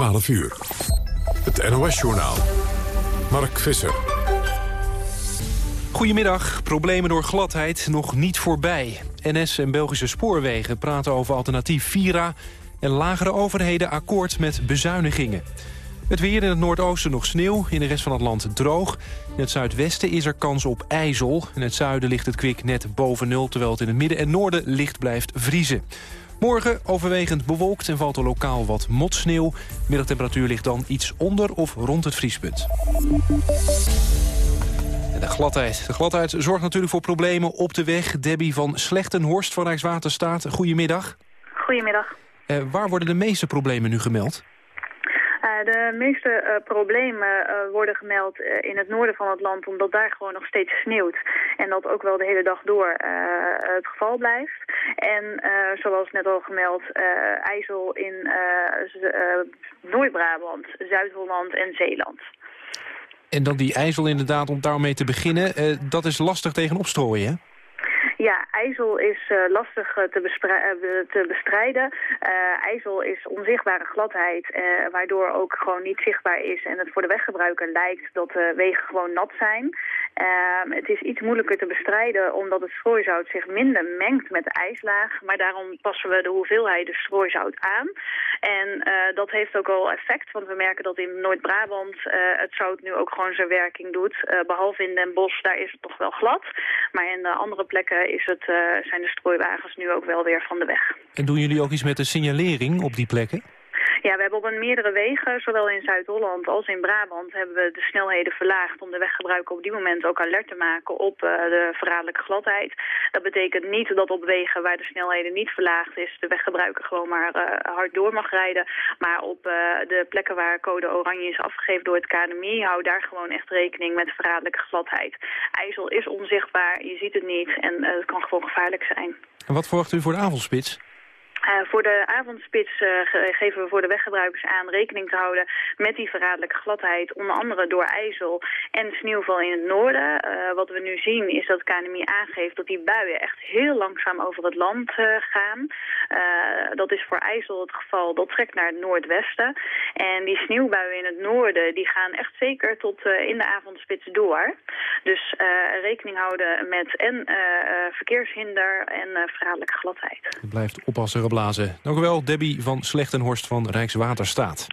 12 uur. Het NOS-journaal. Mark Visser. Goedemiddag. Problemen door gladheid nog niet voorbij. NS en Belgische spoorwegen praten over alternatief Vira... en lagere overheden akkoord met bezuinigingen. Het weer in het noordoosten nog sneeuw, in de rest van het land droog. In het zuidwesten is er kans op ijzel. In het zuiden ligt het kwik net boven nul... terwijl het in het midden en noorden licht blijft vriezen. Morgen overwegend bewolkt en valt er lokaal wat motsneeuw. Middagtemperatuur ligt dan iets onder of rond het vriespunt. De gladheid. de gladheid zorgt natuurlijk voor problemen op de weg. Debbie van Slechtenhorst van Rijkswaterstaat, goedemiddag. Goedemiddag. Uh, waar worden de meeste problemen nu gemeld? De meeste uh, problemen uh, worden gemeld in het noorden van het land... omdat daar gewoon nog steeds sneeuwt. En dat ook wel de hele dag door het geval blijft. En zoals net al gemeld, IJssel in Noord-Brabant, Zuid-Holland en Zeeland. En dan die IJssel inderdaad, om daarmee te beginnen... dat is lastig tegen opstrooien, hè? Ja, ijzel is uh, lastig uh, te, uh, te, bestrijden. ijzel is onzichtbare gladheid, waardoor ook gewoon niet zichtbaar is en het voor de weggebruiker lijkt dat de wegen gewoon nat zijn. Ehm, het is iets moeilijker te bestrijden omdat het strooizout zich minder mengt met de ijslaag. Maar daarom passen we de hoeveelheid strooizout aan. En dat heeft ook al effect, want we merken dat in Noord-Brabant het zout nu ook gewoon zijn werking doet. behalve in Den Bosch, daar is het toch wel glad. Maar in de andere plekken is het, uh, zijn de strooiwagens nu ook wel weer van de weg. En doen jullie ook iets met de signalering op die plekken? Ja, we hebben op een meerdere wegen, zowel in Zuid-Holland als in Brabant, hebben we de snelheden verlaagd om de weggebruiker op die moment ook alert te maken op uh, de verraderlijke gladheid. Dat betekent niet dat op wegen waar de snelheden niet verlaagd is, de weggebruiker gewoon maar uh, hard door mag rijden. Maar op uh, de plekken waar code oranje is afgegeven door het KNMI, hou daar gewoon echt rekening met verraderlijke gladheid. IJssel is onzichtbaar, je ziet het niet en het kan gewoon gevaarlijk zijn. En wat verwacht u voor de avondspits? Uh, voor de avondspits uh, geven we voor de weggebruikers aan rekening te houden met die verraderlijke gladheid, onder andere door ijzel en sneeuwval in het noorden. Uh, wat we nu zien is dat KNMI aangeeft dat die buien echt heel langzaam over het land gaan. dat is voor ijzel het geval, dat trekt naar het noordwesten. En die sneeuwbuien in het noorden die gaan echt zeker tot in de avondspits door. Dus rekening houden met en verkeershinder en verraderlijke gladheid. Blijft oppassen Dank u wel, Debbie van Slechtenhorst van Rijkswaterstaat.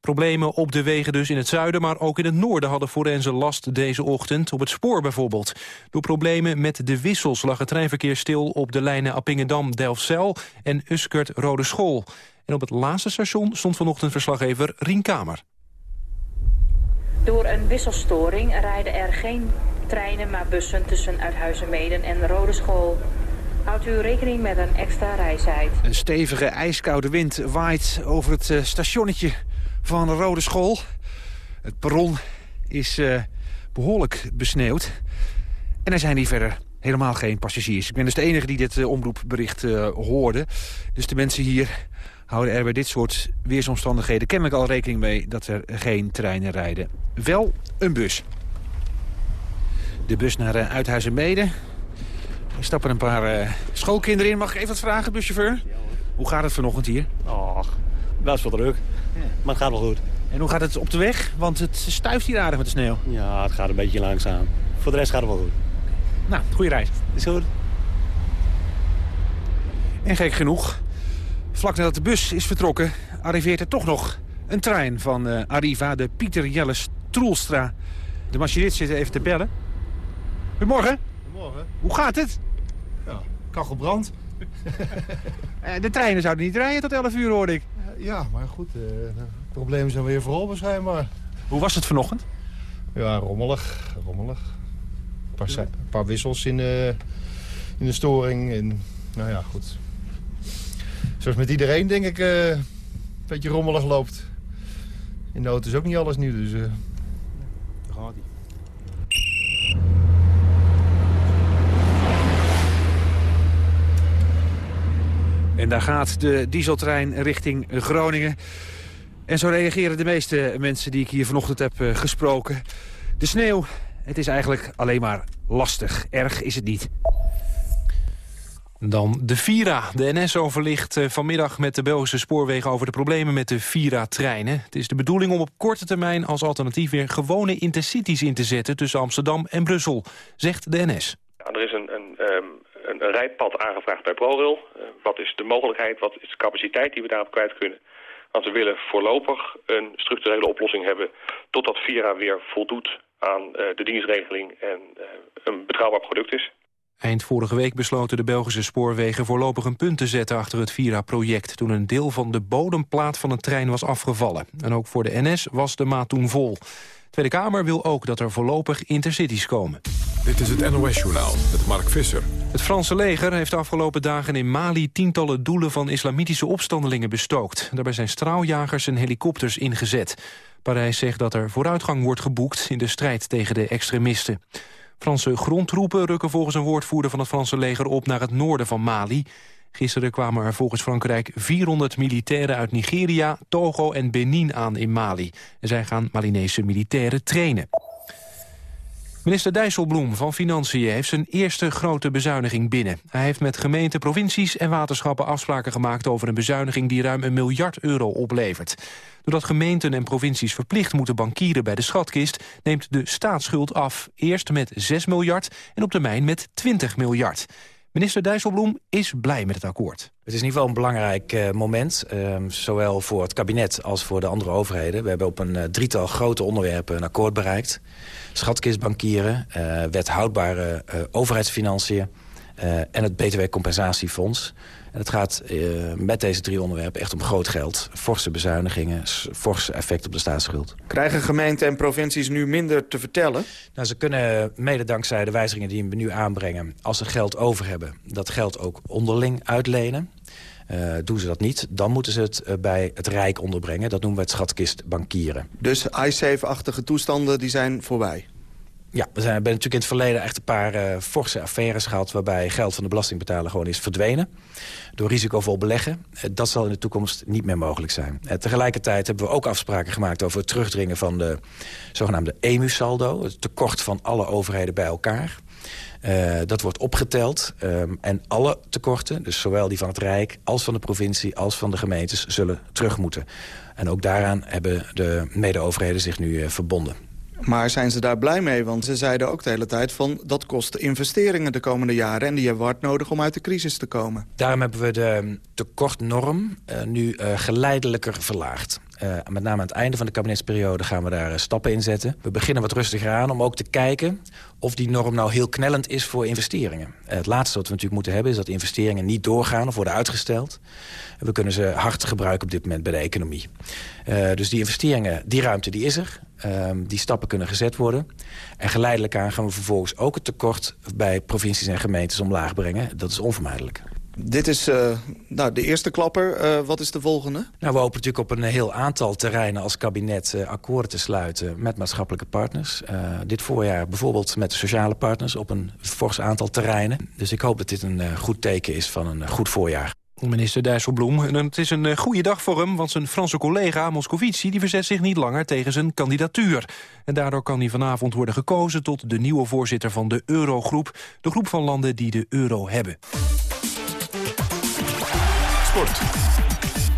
Problemen op de wegen dus in het zuiden, maar ook in het noorden hadden forensen last deze ochtend. Op het spoor bijvoorbeeld. Door problemen met de wissels lag het treinverkeer stil op de lijnen Appingedam-Delfzijl en Uskert-Rode School. En op het laatste station stond vanochtend verslaggever Rien Kamer. Door een wisselstoring rijden er geen treinen, maar bussen tussen Uithuizenmeden en Rode School. Houdt u rekening met een extra reistijd. Een stevige ijskoude wind waait over het uh, stationnetje van de Rode School. Het perron is uh, behoorlijk besneeuwd. En er zijn hier verder helemaal geen passagiers. Ik ben dus de enige die dit uh, omroepbericht hoorde. Dus de mensen hier houden er bij dit soort weersomstandigheden... kennelijk al rekening mee dat er geen treinen rijden. Wel een bus. De bus naar uh, Uithuizen-Mede er stappen een paar uh, schoolkinderen in. Mag ik even wat vragen, buschauffeur? Hoe gaat het vanochtend hier? Och, wel is wel druk. Ja. Maar het gaat wel goed. En hoe gaat het op de weg? Want het stuift hier aardig met de sneeuw. Ja, het gaat een beetje langzaam. Voor de rest gaat het wel goed. Nou, goede reis. Is goed. En gek genoeg, vlak nadat de bus is vertrokken... arriveert er toch nog een trein van uh, Arriva, de Pieter Jelles Troelstra. De machinist zit even te bellen. Goedemorgen. Goedemorgen. Hoe gaat het? Kachelbrand. Eh, de treinen zouden niet rijden tot 11 uur, hoorde ik. Ja, maar goed, uh, de problemen zijn weer vooral waarschijnlijk. Hoe was het vanochtend? Ja, rommelig. rommelig. Een paar, een paar wissels in de, in de storing. En, nou ja, goed. Zoals met iedereen, denk ik, uh, een beetje rommelig loopt. In de auto is ook niet alles nieuw, dus... Uh... Daar gaat hij. En daar gaat de dieseltrein richting Groningen. En zo reageren de meeste mensen die ik hier vanochtend heb uh, gesproken. De sneeuw, het is eigenlijk alleen maar lastig. Erg is het niet. Dan de Vira. De NS overligt eh, vanmiddag met de Belgische spoorwegen over de problemen met de Vira-treinen. Het is de bedoeling om op korte termijn als alternatief weer gewone intercities in te zetten tussen Amsterdam en Brussel, zegt de NS. Ja, er is een, een, een, rijpad aangevraagd bij ProRail. Uh, wat is de mogelijkheid, wat is de capaciteit die we daarop kwijt kunnen? Want we willen voorlopig een structurele oplossing hebben totdat Vira weer voldoet aan uh, de dienstregeling en uh, een betrouwbaar product is. Eind vorige week besloten de Belgische spoorwegen voorlopig een punt te zetten achter het Vira-project... toen een deel van de bodemplaat van een trein was afgevallen. En ook voor de NS was de maat toen vol. De Tweede Kamer wil ook dat er voorlopig intercities komen. Dit is het NOS-journaal met Mark Visser. Het Franse leger heeft de afgelopen dagen in Mali tientallen doelen van islamitische opstandelingen bestookt. Daarbij zijn straaljagers en helikopters ingezet. Parijs zegt dat er vooruitgang wordt geboekt in de strijd tegen de extremisten. Franse grondtroepen rukken volgens een woordvoerder van het Franse leger op naar het noorden van Mali. Gisteren kwamen er volgens Frankrijk 400 militairen uit Nigeria, Togo en Benin aan in Mali. En zij gaan Malinese militairen trainen. Minister Dijsselbloem van Financiën heeft zijn eerste grote bezuiniging binnen. Hij heeft met gemeenten, provincies en waterschappen afspraken gemaakt over een bezuiniging die ruim een miljard euro oplevert. Doordat gemeenten en provincies verplicht moeten bankieren bij de schatkist, neemt de staatsschuld af. Eerst met 6 miljard en op termijn met 20 miljard. Minister Dijsselbloem is blij met het akkoord. Het is in ieder geval een belangrijk uh, moment, uh, zowel voor het kabinet als voor de andere overheden. We hebben op een uh, drietal grote onderwerpen een akkoord bereikt. Schatkistbankieren, wet houdbare overheidsfinanciën en het btw-compensatiefonds. En het gaat uh, met deze drie onderwerpen echt om groot geld. Forse bezuinigingen, forse effect op de staatsschuld. Krijgen gemeenten en provincies nu minder te vertellen? Nou, ze kunnen mede dankzij de wijzigingen die we nu aanbrengen... als ze geld over hebben, dat geld ook onderling uitlenen. Uh, doen ze dat niet, dan moeten ze het uh, bij het Rijk onderbrengen. Dat noemen we het schatkistbankieren. Dus iSafe-achtige toestanden die zijn voorbij? Ja, we zijn, hebben natuurlijk in het verleden echt een paar uh, forse affaires gehad... waarbij geld van de belastingbetaler gewoon is verdwenen. Door risicovol beleggen. Uh, dat zal in de toekomst niet meer mogelijk zijn. Uh, tegelijkertijd hebben we ook afspraken gemaakt... over het terugdringen van de zogenaamde EMU-saldo. Het tekort van alle overheden bij elkaar. dat wordt opgeteld. Um, en alle tekorten, dus zowel die van het Rijk... als van de provincie, als van de gemeentes, zullen terug moeten. En ook daaraan hebben de mede-overheden zich nu verbonden. Maar zijn ze daar blij mee? Want ze zeiden ook de hele tijd van... dat kost investeringen de komende jaren... en die hebben we hard nodig om uit de crisis te komen. Daarom hebben we de tekortnorm uh, nu uh, geleidelijker verlaagd. Uh, met name aan het einde van de kabinetsperiode gaan we daar stappen in zetten. We beginnen wat rustiger aan om ook te kijken of die norm nou heel knellend is voor investeringen. Het laatste wat we natuurlijk moeten hebben is dat investeringen niet doorgaan of worden uitgesteld. We kunnen ze hard gebruiken op dit moment bij de economie. dus die investeringen, die ruimte die is er. Ehm, die stappen kunnen gezet worden. En geleidelijk aan gaan we vervolgens ook het tekort bij provincies en gemeentes omlaag brengen. Dat is onvermijdelijk. Dit is uh, nou, de eerste klapper. Uh, wat is de volgende? Nou, we hopen natuurlijk op een heel aantal terreinen als kabinet uh, akkoorden te sluiten met maatschappelijke partners. dit voorjaar bijvoorbeeld met de sociale partners op een fors aantal terreinen. Dus ik hoop dat dit een goed teken is van een goed voorjaar. Minister Dijsselbloem. En het is een goede dag voor hem, want zijn Franse collega Moscovici... die verzet zich niet langer tegen zijn kandidatuur. En daardoor kan hij vanavond worden gekozen tot de nieuwe voorzitter van de Eurogroep. De groep van landen die de euro hebben. Sport.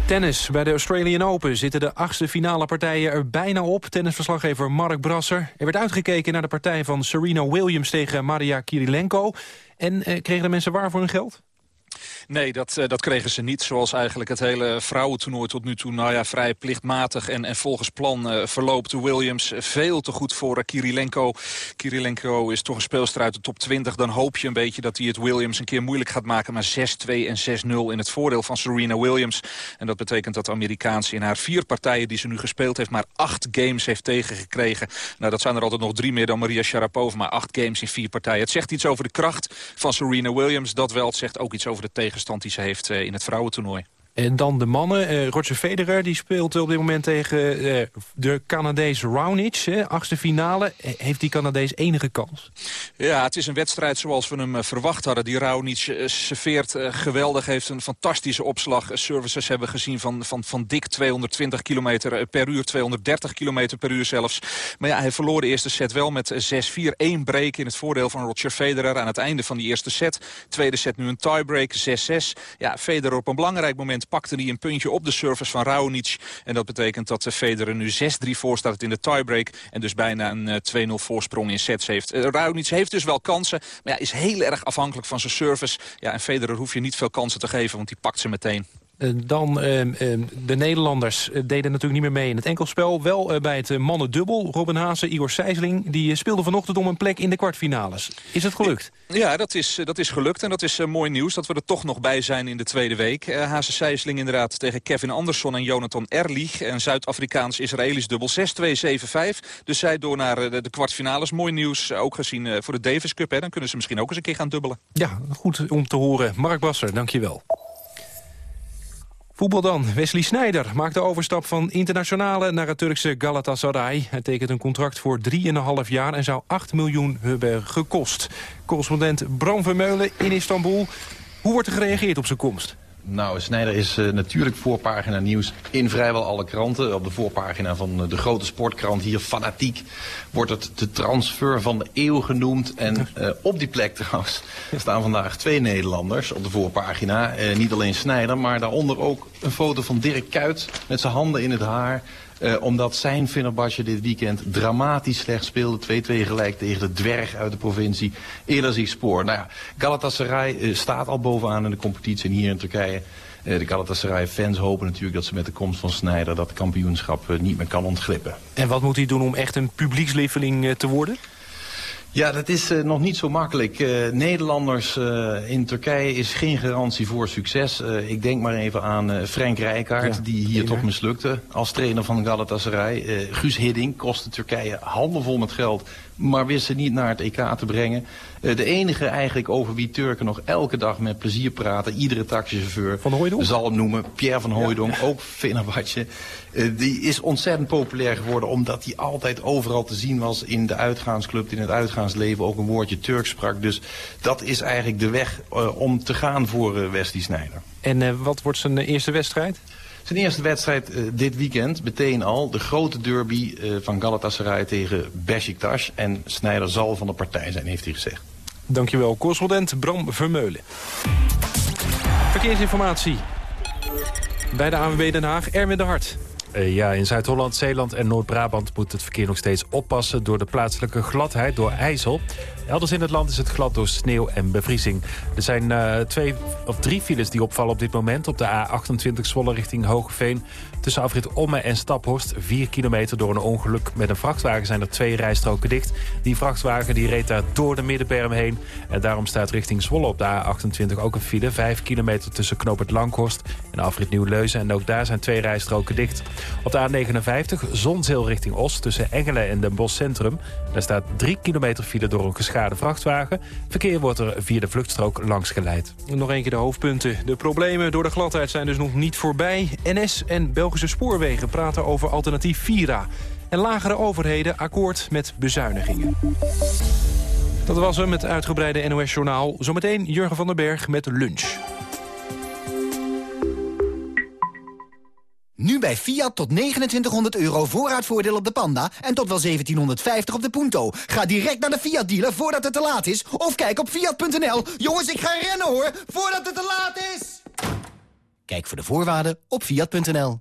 Tennis. Bij de Australian Open zitten de achtste finale partijen er bijna op. Tennisverslaggever Mark Brasser. Er werd uitgekeken naar de partij van Serena Williams tegen Maria Kirilenko. En eh, kregen de mensen waar voor hun geld? Nee, dat, uh, dat kregen ze niet. Zoals eigenlijk het hele vrouwentoernooi tot nu toe nou ja, vrij plichtmatig en, en volgens plan uh, verloopt. Williams veel te goed voor uh, Kirilenko. Kirilenko is toch een speelster uit de top 20. Dan hoop je een beetje dat hij het Williams een keer moeilijk gaat maken. Maar 6-2 en 6-0 in het voordeel van Serena Williams. En dat betekent dat de Amerikaanse in haar vier partijen die ze nu gespeeld heeft... maar acht games heeft tegengekregen. Nou, dat zijn er altijd nog drie meer dan Maria Sharapova. Maar acht games in vier partijen. Het zegt iets over de kracht van Serena Williams. Dat wel, het zegt ook iets over de tegenstand die ze heeft eh, in het vrouwentoernooi. En dan de mannen. Uh, Roger Federer die speelt op dit moment tegen uh, de Canadees Raonic. achtste finale. Heeft die Canadees enige kans? Ja, het is een wedstrijd zoals we hem verwacht hadden. Die Raonic serveert geweldig. Heeft een fantastische opslag. Services hebben gezien van, van, van dik 220 km per uur. 230 km per uur zelfs. Maar ja, hij verloor de eerste set wel met 6-4. 1 break in het voordeel van Roger Federer aan het einde van die eerste set. Tweede set nu een tiebreak, 6-6. Ja, Federer op een belangrijk moment pakte hij een puntje op de service van Raonic. En dat betekent dat Federer nu 6-3 voor staat in de tiebreak. En dus bijna een 2-0 voorsprong in sets heeft. Uh, Raonic heeft dus wel kansen, maar ja, is heel erg afhankelijk van zijn service. Ja, en Federer hoef je niet veel kansen te geven, want die pakt ze meteen. Eh, dan ehm, ehm, de Nederlanders eh, deden natuurlijk niet meer mee in het enkelspel. Wel bij het mannendubbel. Robin Haase, Igor Sijsling, die speelden vanochtend om een plek in de kwartfinales. Is het gelukt? Ja, dat is, dat is gelukt. En dat is mooi nieuws dat we er toch nog bij zijn in de tweede week. Haase Sijsling inderdaad tegen Kevin Andersson en Jonathan Erlich. En Zuid-Afrikaans-Israëlisch dubbel 6-2-7-5. Dus zij door naar de, de, kwartfinales. Mooi nieuws, ook gezien voor de Davis Cup. Hè. Dan kunnen ze misschien ook eens een keer gaan dubbelen. Ja, goed om te horen. Mark Basser, dankjewel. Voetbal dan. Wesley Sneijder maakt de overstap van internationale naar het Turkse Galatasaray. Hij tekent een contract voor 3,5 jaar en zou 8 miljoen hebben gekost. Correspondent Bram Vermeulen in Istanbul. Hoe wordt er gereageerd op zijn komst? Nou, Snijder is uh, natuurlijk voorpagina nieuws in vrijwel alle kranten. Op de voorpagina van uh, de grote sportkrant hier, Fanatiek, wordt het de transfer van de eeuw genoemd. En uh, op die plek trouwens staan vandaag twee Nederlanders op de voorpagina. niet alleen Snijder, maar daaronder ook een foto van Dirk Kuyt met zijn handen in het haar. Uh, omdat zijn Fenerbahce dit weekend dramatisch slecht speelde. 2-2 gelijk tegen de dwerg uit de provincie. Spoor. Nou ja, Galatasaray uh, staat al bovenaan in de competitie. En hier in Turkije, uh, de Galatasaray-fans hopen natuurlijk dat ze met de komst van Sneijder... dat kampioenschap niet meer kan ontglippen. En wat moet hij doen om echt een publiekslieveling te worden? Ja, dat is uh, nog niet zo makkelijk. Uh, Nederlanders uh, in Turkije is geen garantie voor succes. ik denk maar even aan Frank Rijkaard, ja, die hier toch mislukte als trainer van Galatasaray. Guus Hidding kostte Turkije handenvol met geld maar wist ze niet naar het EK te brengen. Uh, de enige eigenlijk over wie Turken nog elke dag met plezier praten, iedere taxichauffeur van Hooydonk? zal hem noemen, Pierre van Hooydonk, ja. ook Fenerbahce. Uh, die is ontzettend populair geworden omdat hij altijd overal te zien was in de uitgaansclub, in het uitgaansleven ook een woordje Turks sprak. Dus dat is eigenlijk de weg uh, om te gaan voor Wesley Sneijder. En wat wordt zijn eerste wedstrijd? Zijn eerste wedstrijd uh, dit weekend, meteen al, de grote derby uh, van Galatasaray tegen Besiktas. En Snijder zal van de partij zijn, heeft hij gezegd. Dankjewel, correspondent Bram Vermeulen. Verkeersinformatie bij de ANWB Den Haag, Erwin de Hart. Uh, ja, in Zuid-Holland, Zeeland en Noord-Brabant moet het verkeer nog steeds oppassen... door de plaatselijke gladheid door IJssel. Elders in het land is het glad door sneeuw en bevriezing. Er zijn uh, twee of drie files die opvallen op dit moment. Op de A28 Zwolle richting Hogeveen. Tussen afrit Omme en Staphorst. 4 kilometer door een ongeluk met een vrachtwagen zijn er twee rijstroken dicht. Die vrachtwagen die reed daar door de middenberm heen. En daarom staat richting Zwolle op de A28 ook een file. 5 kilometer tussen Knoop Langhorst en afrit Nieuw-Leuzen. En ook daar zijn twee rijstroken dicht. Op de A59 Zonzeel richting Os tussen Engelen en Den Bosch Centrum. Daar staat 3 kilometer file door een geschade vrachtwagen. Verkeer wordt er via de vluchtstrook langs geleid. Nog een keer de hoofdpunten. De problemen door de gladheid zijn dus nog niet voorbij. NS en Belgische spoorwegen praten over alternatief Vira. En lagere overheden akkoord met bezuinigingen. Dat was hem, het uitgebreide NOS-journaal. Zometeen Jurgen van den Berg met lunch. Nu bij Fiat tot 2900 euro voorraadvoordeel op de Panda... en tot wel 1750 op de Punto. Ga direct naar de Fiat-dealer voordat het te laat is... of kijk op Fiat.nl. Jongens, ik ga rennen hoor, voordat het te laat is! Kijk voor de voorwaarden op Fiat.nl.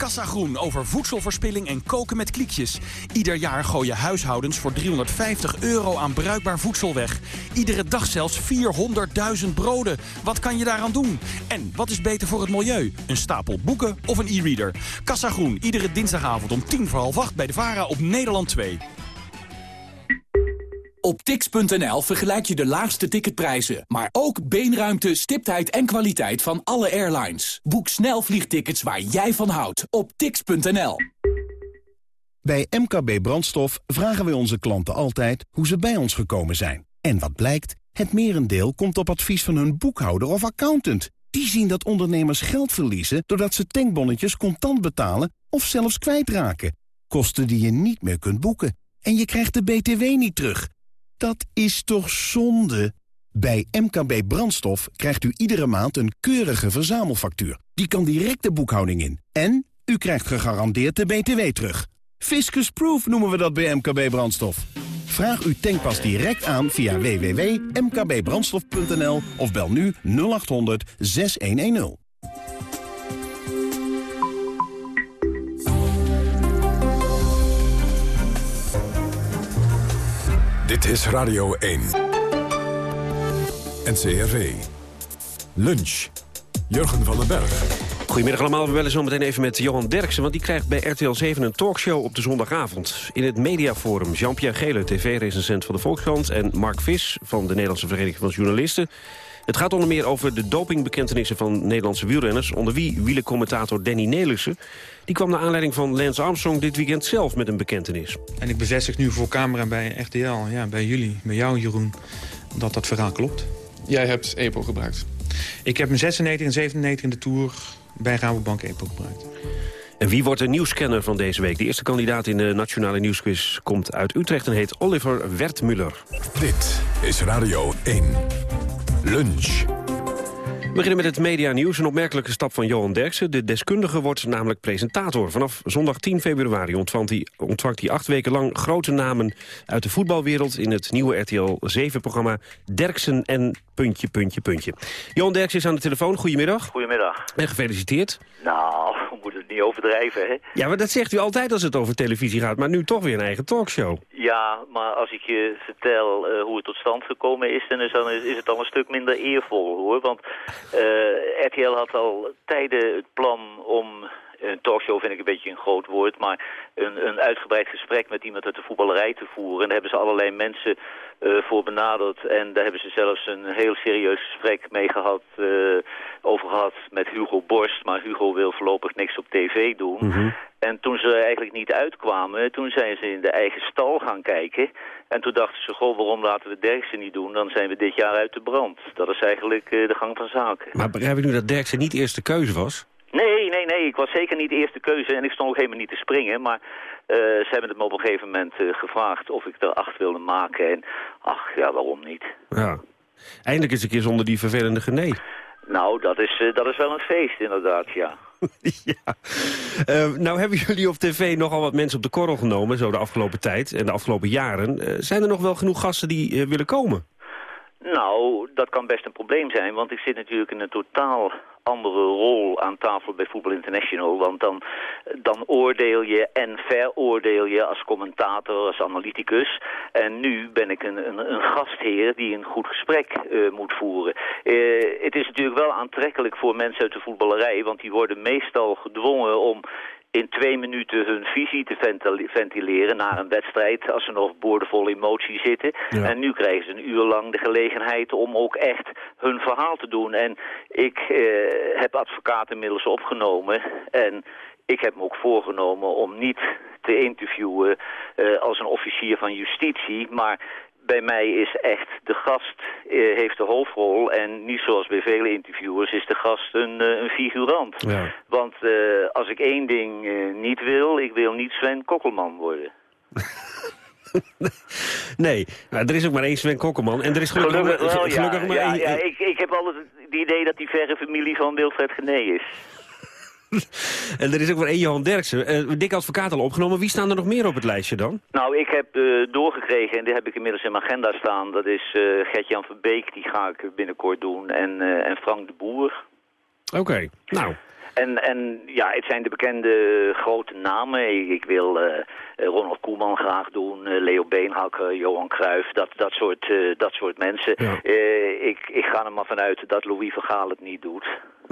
Kassagroen over voedselverspilling en koken met kliekjes. Ieder jaar gooien huishoudens voor 350 euro aan bruikbaar voedsel weg. Iedere dag zelfs 400.000 broden. Wat kan je daaraan doen? En wat is beter voor het milieu? Een stapel boeken of een e-reader? Kassagroen, iedere dinsdagavond om tien voor half acht bij de VARA op Nederland 2. Op tix.nl vergelijk je de laagste ticketprijzen, maar ook beenruimte, stiptheid en kwaliteit van alle airlines. Boek snel vliegtickets waar jij van houdt op tix.nl. Bij MKB Brandstof vragen we onze klanten altijd hoe ze bij ons gekomen zijn. En wat blijkt? Het merendeel komt op advies van hun boekhouder of accountant. Die zien dat ondernemers geld verliezen doordat ze tankbonnetjes contant betalen of zelfs kwijtraken. Kosten die je niet meer kunt boeken. En je krijgt de BTW niet terug. Dat is toch zonde? Bij MKB Brandstof krijgt u iedere maand een keurige verzamelfactuur. Die kan direct de boekhouding in. En u krijgt gegarandeerd de BTW terug. Fiscus Proof noemen we dat bij MKB Brandstof. Vraag uw tankpas direct aan via www.mkbbrandstof.nl of bel nu 0800 6110. Dit is Radio 1. NCRV. Lunch. Jurgen van den Berg. Goedemiddag allemaal, we bellen zo meteen even met Johan Derksen... want die krijgt bij RTL 7 een talkshow op de zondagavond. In het mediaforum Jean-Pierre Gele, tv-recensent van de Volkskrant... en Mark Vis van de Nederlandse Vereniging van Journalisten. Het gaat onder meer over de dopingbekentenissen van Nederlandse wielrenners... onder wie wielencommentator Danny Nelissen. Die kwam naar aanleiding van Lance Armstrong dit weekend zelf met een bekentenis. En ik bevestig nu voor camera bij RTL, ja, bij jullie, bij jou Jeroen... dat dat verhaal klopt. Jij hebt EPO gebruikt? Ik heb mijn 96 en 97 in de Tour bij Rabobank EPO gebruikt. En wie wordt de nieuwscanner van deze week? De eerste kandidaat in de Nationale Nieuwsquiz komt uit Utrecht... en heet Oliver Wertmuller. Dit is Radio 1. Lunch. We beginnen met het media-nieuws. Een opmerkelijke stap van Johan Derksen. De deskundige wordt namelijk presentator. Vanaf zondag 10 februari ontvangt hij, ontvangt hij acht weken lang grote namen uit de voetbalwereld... in het nieuwe RTL 7-programma Derksen en puntje, puntje, puntje. Johan Derksen is aan de telefoon. Goedemiddag. Goedemiddag. En gefeliciteerd. Nou, we moeten het niet overdrijven, hè? Ja, maar dat zegt u altijd als het over televisie gaat. Maar nu toch weer een eigen talkshow. Ja, maar als ik je vertel uh, hoe het tot stand gekomen is... dan is, dan is, het al een stuk minder eervol, hoor. Want uh, RTL had al tijden het plan om een talkshow vind ik een beetje een groot woord, maar een, een uitgebreid gesprek met iemand uit de voetballerij te voeren. En daar hebben ze allerlei mensen uh, voor benaderd. En daar hebben ze zelfs een heel serieus gesprek mee gehad, uh, over gehad met Hugo Borst. Maar Hugo wil voorlopig niks op tv doen. Mm -hmm. En toen ze eigenlijk niet uitkwamen, toen zijn ze in de eigen stal gaan kijken. En toen dachten ze, goh, waarom laten we Derksen niet doen? Dan zijn we dit jaar uit de brand. Dat is eigenlijk uh, de gang van zaken. Maar begrijp ik nu dat Derksen niet eerste keuze was? Nee, nee, nee. Ik was zeker niet de eerste keuze en ik stond ook helemaal niet te springen. Maar uh, ze hebben het me op een gegeven moment uh, gevraagd of ik er acht wilde maken. En ach, ja, waarom niet? Ja. Eindelijk eens een keer zonder die vervelende genee. Nou, dat is, uh, dat is wel een feest inderdaad, ja. ja. Nou hebben jullie op tv nogal wat mensen op de korrel genomen... zo de afgelopen tijd en de afgelopen jaren. Zijn er nog wel genoeg gasten die willen komen? Nou, dat kan best een probleem zijn, want ik zit natuurlijk in een totaal andere rol aan tafel bij Voetbal International. Want dan, dan oordeel je en veroordeel je als commentator, als analyticus. En nu ben ik een, een, een gastheer die een goed gesprek uh, moet voeren. Uh, het is natuurlijk wel aantrekkelijk voor mensen uit de voetballerij, want die worden meestal gedwongen om in twee minuten hun visie te ventileren na een wedstrijd... als ze nog boordevol emotie zitten. Ja. En nu krijgen ze een uur lang de gelegenheid om ook echt hun verhaal te doen. En ik eh, heb advocaten inmiddels opgenomen en ik heb me ook voorgenomen om niet te interviewen uh, als een officier van justitie... maar bij mij is echt de gast uh, heeft de hoofdrol en niet zoals bij vele interviewers is de gast een, uh, een figurant. Ja. Want uh, als ik één ding niet wil, ik wil niet Sven Kokkelman worden. nee, nou, er is ook maar één Sven Kokkelman en er is gelukkig, gelukkig, wel, gelukkig ja, maar ja, één... ja, ik, ik heb altijd het idee dat die verre familie van Wilfred Gené is. en er is ook maar één Johan Derksen. Uh, dik advocaat al opgenomen. Wie staan er nog meer op het lijstje dan? Nou, ik heb uh, doorgekregen, en die heb ik inmiddels in mijn agenda staan. Dat is uh, Gert-Jan Verbeek, die ga ik binnenkort doen. En, en Frank de Boer. Oké, okay. nou. En, en ja, het zijn de bekende grote namen. Ik, ik wil eh, Ronald Koeman graag doen, eh, Leo Beenhakker, Johan Cruijff, dat, dat, soort, eh, dat soort mensen. Eh, ik, ik ga er maar vanuit dat Louis van Gaal het niet doet.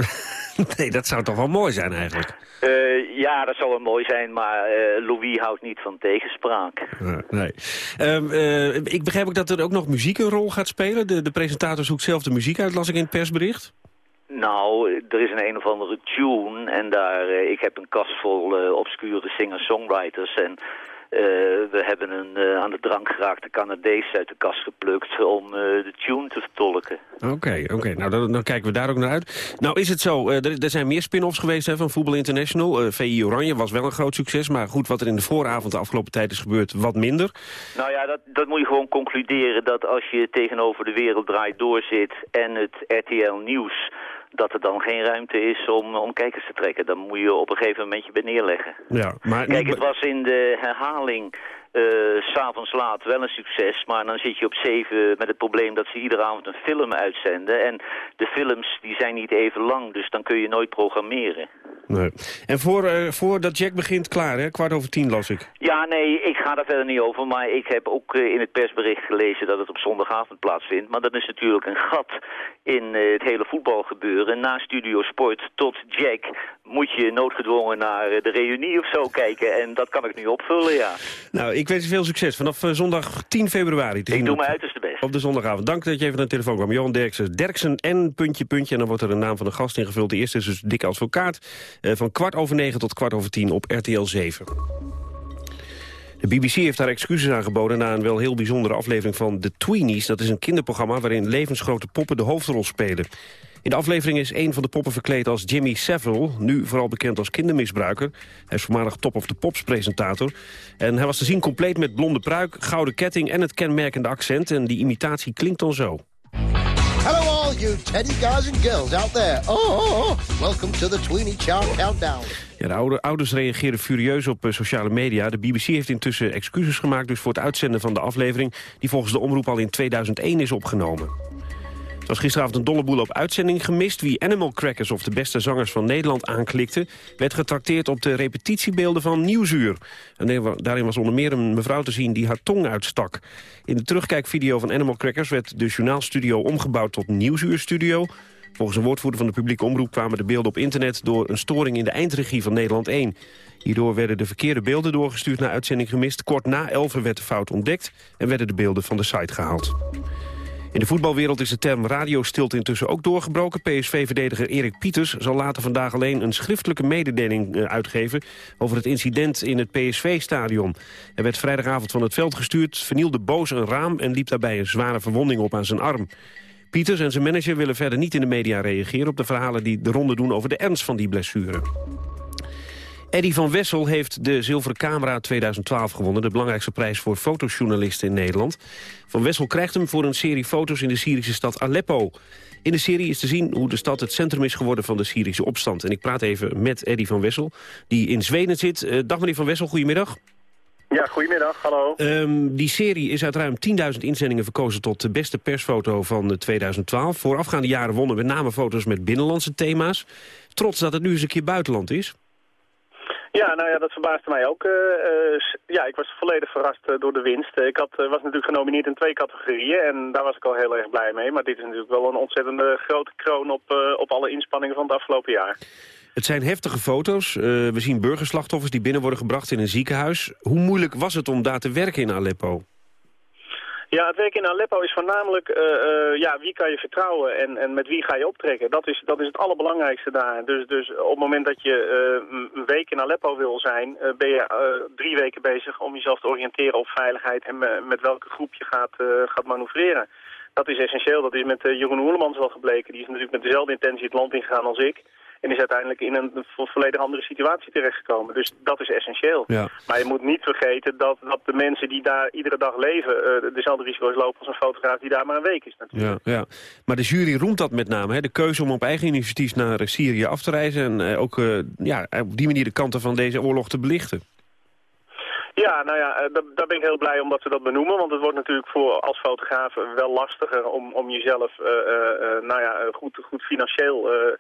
nee, dat zou toch wel mooi zijn eigenlijk. Eh, ja, dat zou wel mooi zijn, maar eh, Louis houdt niet van tegenspraak. Nee. Ehm, eh, ik begrijp ook dat er ook nog muziek een rol gaat spelen. De, de presentator zoekt zelf de muziek uit, las ik in het persbericht. Nou, er is een een of andere tune en daar, eh, ik heb een kast vol eh, obscure singer-songwriters en eh, we hebben een aan de drank geraakte Canadees uit de kast geplukt om de tune te vertolken. Oké, oké. Nou, dan, dan kijken we daar ook naar uit. Nou, is het zo, er, er zijn meer spin-offs geweest hè, van Voetbal International. VI Oranje was wel een groot succes, maar goed, wat er in de vooravond de afgelopen tijd is gebeurd, wat minder. Nou ja, dat, dat moet je gewoon concluderen dat als je tegenover de wereld draait doorzit en het RTL Nieuws dat er dan geen ruimte is om, om kijkers te trekken. Dan moet je op een gegeven moment je neerleggen. Ja, maar Kijk, het was in de herhaling eh, s'avonds laat wel een succes, maar dan zit je op zeven met het probleem dat ze iedere avond een film uitzenden. En de films die zijn niet even lang, dus dan kun je nooit programmeren. Nee. En voor, eh, voordat Jack begint, klaar hè? Kwart over tien las ik. Ja, nee, ik ga daar verder niet over, maar ik heb ook eh, in het persbericht gelezen dat het op zondagavond plaatsvindt. Maar dat is natuurlijk een gat in het hele voetbalgebeuren. Na Studio Sport tot Jack moet je noodgedwongen naar de reunie of zo kijken. En dat kan ik nu opvullen, ja. Nou, ik wens je veel succes. Vanaf eh, zondag 10 februari. Ik doe mijn uiterste best. Op de zondagavond. Dank dat je even naar de telefoon kwam. Johan Derksen. Derksen en puntje, puntje. En dan wordt er een naam van de gast ingevuld. De eerste is dus Dick Advocaat. eh, van kwart over negen tot kwart over tien op RTL 7. De BBC heeft haar excuses aangeboden na een wel heel bijzondere aflevering van The Tweenies. Dat is een kinderprogramma waarin levensgrote poppen de hoofdrol spelen. In de aflevering is een van de poppen verkleed als Jimmy Savile... nu vooral bekend als kindermisbruiker. Hij is voormalig Top of the Pops presentator. En hij was te zien compleet met blonde pruik, gouden ketting... en het kenmerkende accent. En die imitatie klinkt dan zo. Hello, all you teddy guys and girls out there. Oh, oh, oh. welcome to the Tweenie Chow Countdown. Ja, de oude, ouders reageren furieus op eh, sociale media. De BBC heeft intussen excuses gemaakt dus voor het uitzenden van de aflevering... die volgens de omroep al in 2001 is opgenomen. Was gisteravond een dolle boel op uitzending gemist. Wie Animal Crackers of de beste zangers van Nederland aanklikte... werd getrakteerd op de repetitiebeelden van Nieuwsuur. En daarin was onder meer een mevrouw te zien die haar tong uitstak. In de terugkijkvideo van Animal Crackers werd de journaalstudio omgebouwd tot Nieuwsuurstudio... Volgens een woordvoerder van de publieke omroep kwamen de beelden op internet... door een storing in de eindregie van Nederland 1. Hierdoor werden de verkeerde beelden doorgestuurd naar uitzending gemist. Kort na 11 werd de fout ontdekt en werden de beelden van de site gehaald. In de voetbalwereld is de term radiostilte intussen ook doorgebroken. PSV-verdediger Erik Pieters zal later vandaag alleen een schriftelijke mededeling eh, uitgeven... over het incident in het PSV-stadion. Hij werd vrijdagavond van het veld gestuurd, vernielde boos een raam... en liep daarbij een zware verwonding op aan zijn arm. Pieters en zijn manager willen verder niet in de media reageren... op de verhalen die de ronde doen over de ernst van die blessure. Eddy van Wessel heeft de Zilveren Camera 2012 gewonnen... de belangrijkste prijs voor fotojournalisten in Nederland. Van Wessel krijgt hem voor een serie foto's in de Syrische stad Aleppo. In de serie is te zien hoe de stad het centrum is geworden van de Syrische opstand. En ik praat even met Eddy van Wessel, die in Zweden zit. Eh, dag meneer van Wessel, goedemiddag. Ja, goedemiddag, hallo. Ehm, die serie is uit ruim 10.000 inzendingen verkozen tot de beste persfoto van eh, 2012. Voorafgaande jaren wonnen met name foto's met binnenlandse thema's. Trots dat het nu eens een keer buitenland is. Ja, nou ja, dat verbaasde mij ook. eh, eh, ja, ik was volledig verrast eh, door de winst. Ik had, was natuurlijk genomineerd in twee categorieën en daar was ik al heel erg blij mee. Maar dit is natuurlijk wel een ontzettende grote kroon op, op alle inspanningen van het afgelopen jaar. Het zijn heftige foto's. We zien burgerslachtoffers die binnen worden gebracht in een ziekenhuis. Hoe moeilijk was het om daar te werken in Aleppo? Ja, het werk in Aleppo is voornamelijk eh, eh, ja, wie kan je vertrouwen en, en met wie ga je optrekken. Dat is, dat is het allerbelangrijkste daar. Dus, dus op het moment dat je eh, een- week in Aleppo wil zijn, ben je drie weken bezig om jezelf te oriënteren op veiligheid en me- met welke groep je gaat, gaat manoeuvreren. Dat is essentieel. Dat is met Jeroen Hoelemans wel gebleken. Die is natuurlijk met dezelfde intentie het land ingegaan als ik. En is uiteindelijk in een vo- volledig andere situatie terechtgekomen. Dus dat is essentieel. Ja. Maar je moet niet vergeten dat, dat de mensen die daar iedere dag leven... eh, dezelfde risico's lopen als een fotograaf die daar maar een week is natuurlijk. Ja, ja. Maar de jury roemt dat met name. Hè? De keuze om op eigen initiatief naar eh, Syrië af te reizen... en eh, ook ja, op die manier de kanten van deze oorlog te belichten. Ja, nou ja, daar, ben ik heel blij om dat ze dat benoemen. Want het wordt natuurlijk voor als fotograaf wel lastiger om, om jezelf nou ja, goed, goed financieel eh,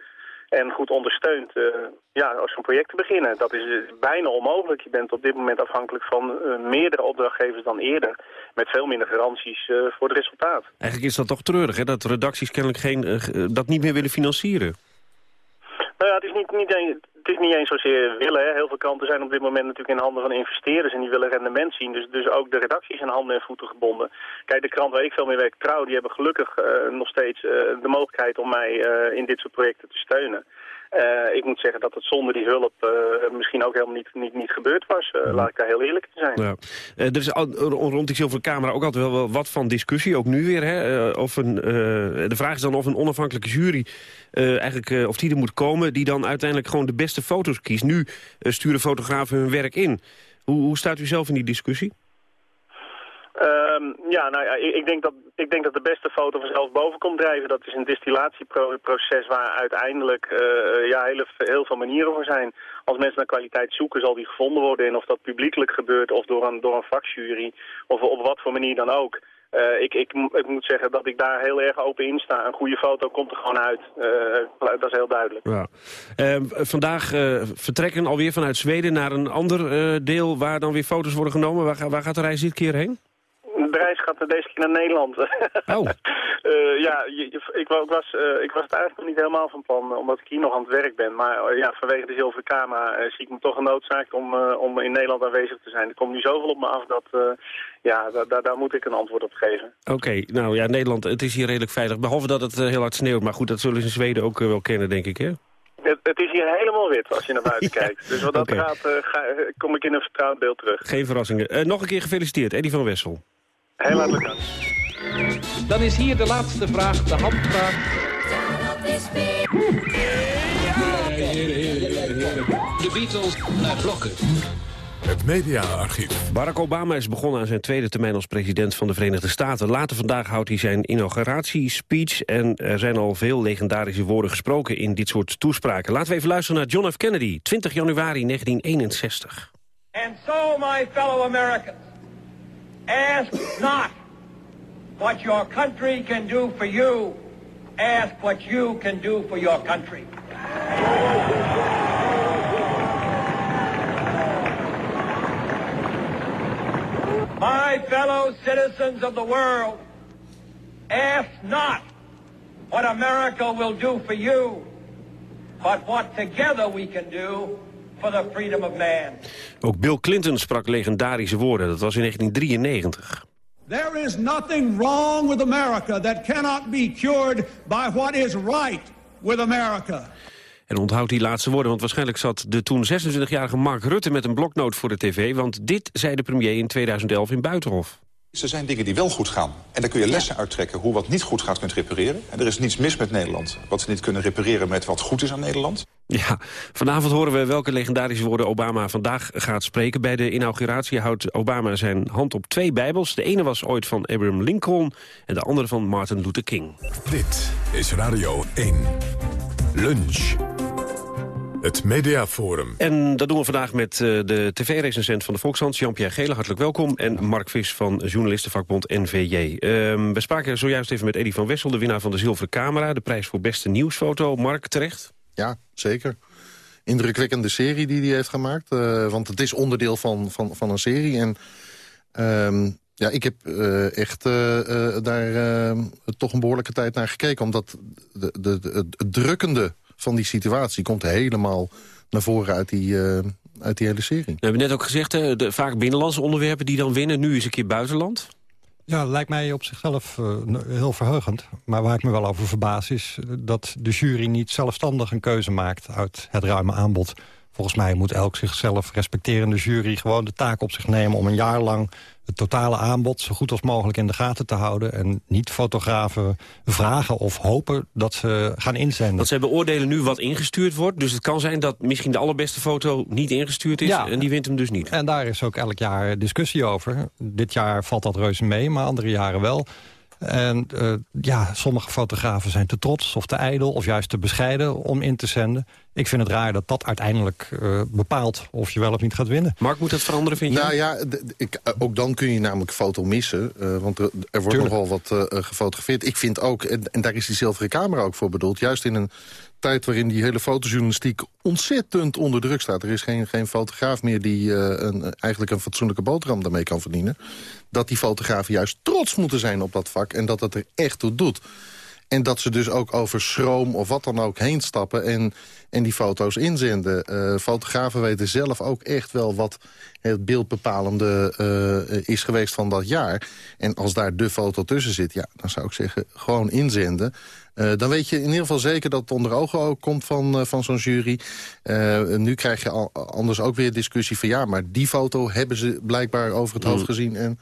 en goed ondersteunt uh, ja, als zo'n project te beginnen. Dat is bijna onmogelijk. Je bent op dit moment afhankelijk van meerdere opdrachtgevers dan eerder, met veel minder garanties voor het resultaat. Eigenlijk is dat toch treurig, hè? dat redacties kennelijk geen, dat niet meer willen financieren. Nou ja, het is niet, niet, het is niet eens zozeer willen. Hè. Heel veel kranten zijn op dit moment natuurlijk in handen van investeerders en die willen rendement zien. Dus, dus ook de redacties zijn handen en voeten gebonden. Kijk, de krant waar ik veel mee werk, Trouw, die hebben gelukkig uh, nog steeds uh, de mogelijkheid om mij uh, in dit soort projecten te steunen. Uh, ik moet zeggen dat het zonder die hulp uh, misschien ook helemaal niet, niet, niet gebeurd was. Uh, laat ik daar heel eerlijk in zijn. Ja. er is al, rond die zilveren camera ook altijd wel wat van discussie. Ook nu weer. Hè? of een, de vraag is dan of een onafhankelijke jury... eigenlijk, of die er moet komen... die dan uiteindelijk gewoon de beste foto's kiest. Nu sturen fotografen hun werk in. Hoe, hoe staat u zelf in die discussie? Um, ja, nou ik, ik, denk dat, ik denk dat de beste foto vanzelf boven komt drijven. Dat is een distillatieproces waar uiteindelijk uh, ja, heel, heel veel manieren voor zijn. Als mensen naar kwaliteit zoeken, zal die gevonden worden. En of dat publiekelijk gebeurt of door een, door een vakjury of op wat voor manier dan ook. Uh, ik, ik, ik, moet zeggen dat ik daar heel erg open in sta. Een goede foto komt er gewoon uit. Dat is heel duidelijk. Ja. Uh, vandaag vertrekken alweer vanuit Zweden naar een ander deel... waar dan weer foto's worden genomen. Waar, waar gaat de reis dit keer heen? Gaat deze keer naar Nederland. Oh. uh, ja, ik, ik, was, uh, ik was het eigenlijk nog niet helemaal van plan, eh, omdat ik hier nog aan het werk ben. Maar ja, vanwege de zilveren camera zie ik me toch een noodzaak om, om in Nederland aanwezig te zijn. Er komt nu zoveel op me af dat, ja, daar, daar moet ik een antwoord op geven. Oké, nou ja, Nederland, het is hier redelijk veilig. Behalve dat het heel hard sneeuwt, maar goed, dat zullen ze in Zweden ook wel kennen, denk ik, hè? Het, het, is hier helemaal wit als je naar buiten kijkt. Dus wat dat okay. gaat, ga, kom ik in een vertrouwd beeld terug. Geen verrassingen. nog een keer gefeliciteerd, Eddie van Wessel. Heel hartelijk dank. Dan is hier de laatste vraag, de handvraag. De Beatles naar blokken. Het mediaarchief. Barack Obama is begonnen aan zijn tweede termijn als president van de Verenigde Staten. Later vandaag houdt hij zijn inauguratiespeech... en er zijn al veel legendarische woorden gesproken in dit soort toespraken. Laten we even luisteren naar John F. Kennedy, 20 januari 1961. And so, my fellow Americans... Ask not what your country can do for you. Ask what you can do for your country. My fellow citizens of the world, ask not what America will do for you, but what together we can do for the freedom of man. Ook Bill Clinton sprak legendarische woorden. Dat was in 1993. There is nothing wrong with America that cannot be cured by what is right with America. En onthoud die laatste woorden, want waarschijnlijk zat de toen 26-jarige Mark Rutte met een bloknoot voor de tv. Want dit zei de premier in 2011 in Buitenhof. Er zijn dingen die wel goed gaan. En daar kun je lessen uittrekken hoe wat niet goed gaat kunt repareren. En er is niets mis met Nederland. Wat ze niet kunnen repareren met wat goed is aan Nederland. Ja, vanavond horen we welke legendarische woorden Obama vandaag gaat spreken. Bij de inauguratie houdt Obama zijn hand op twee bijbels. De ene was ooit van Abraham Lincoln en de andere van Martin Luther King. Dit is Radio 1. Lunch. Het Mediaforum. En dat doen we vandaag met uh, de tv-recensent van de Volkshand, Jean-Pierre Gele, hartelijk welkom. En Mark Vis van journalistenvakbond NVJ. Uh, we spraken zojuist even met Eddie van Wessel, de winnaar van de Zilveren Camera. De prijs voor beste nieuwsfoto. Mark, terecht? Ja, zeker. Indrukwekkende serie die hij heeft gemaakt. Uh, want het is onderdeel van, van, van een serie. En ehm, ja, ik heb uh, echt uh, uh, daar toch een behoorlijke tijd naar gekeken. Omdat de, de, de, het drukkende van die situatie komt helemaal naar voren uit die, uh, uit die hele serie. We hebben net ook gezegd, hè, de, vaak binnenlandse onderwerpen die dan winnen. Nu is een keer buitenland. Ja, lijkt mij op zichzelf uh, heel verheugend. Maar waar ik me wel over verbaas is dat de jury niet zelfstandig een keuze maakt uit het ruime aanbod. Volgens mij moet elk zichzelf respecterende jury gewoon de taak op zich nemen om een jaar lang het totale aanbod zo goed als mogelijk in de gaten te houden... en niet fotografen vragen of hopen dat ze gaan inzenden. Dat ze beoordelen nu wat ingestuurd wordt. Dus het kan zijn dat misschien de allerbeste foto niet ingestuurd is... en die wint hem dus niet. En daar is ook elk jaar discussie over. Dit jaar valt dat reuze mee, maar andere jaren wel. En uh, ja, sommige fotografen zijn te trots of te ijdel... of juist te bescheiden om in te zenden. ik vind het raar dat dat uiteindelijk uh, bepaalt of je wel of niet gaat winnen. Mark, moet dat veranderen, vind je? Nou ja, ik, ook dan kun je namelijk foto missen. Uh, want er, er wordt Tuurlijk. nogal wat uh, gefotografeerd. Ik vind ook, en, en, daar is die zilveren camera ook voor bedoeld... juist in een tijd waarin die hele fotojournalistiek ontzettend onder druk staat. Er is geen, geen fotograaf meer die een, eigenlijk een fatsoenlijke boterham daarmee kan verdienen. Dat die fotografen juist trots moeten zijn op dat vak en dat het er echt toe doet. En dat ze dus ook over schroom of wat dan ook heen stappen en, en die foto's inzenden. Uh, fotografen weten zelf ook echt wel wat het beeldbepalende uh, is geweest van dat jaar. En als daar de foto tussen zit, ja, dan zou ik zeggen gewoon inzenden. Uh, dan weet je in ieder geval zeker dat het onder ogen ook komt van, van zo'n jury. nu krijg je al, anders ook weer discussie van... ja, maar die foto hebben ze blijkbaar over het hoofd mm. gezien... en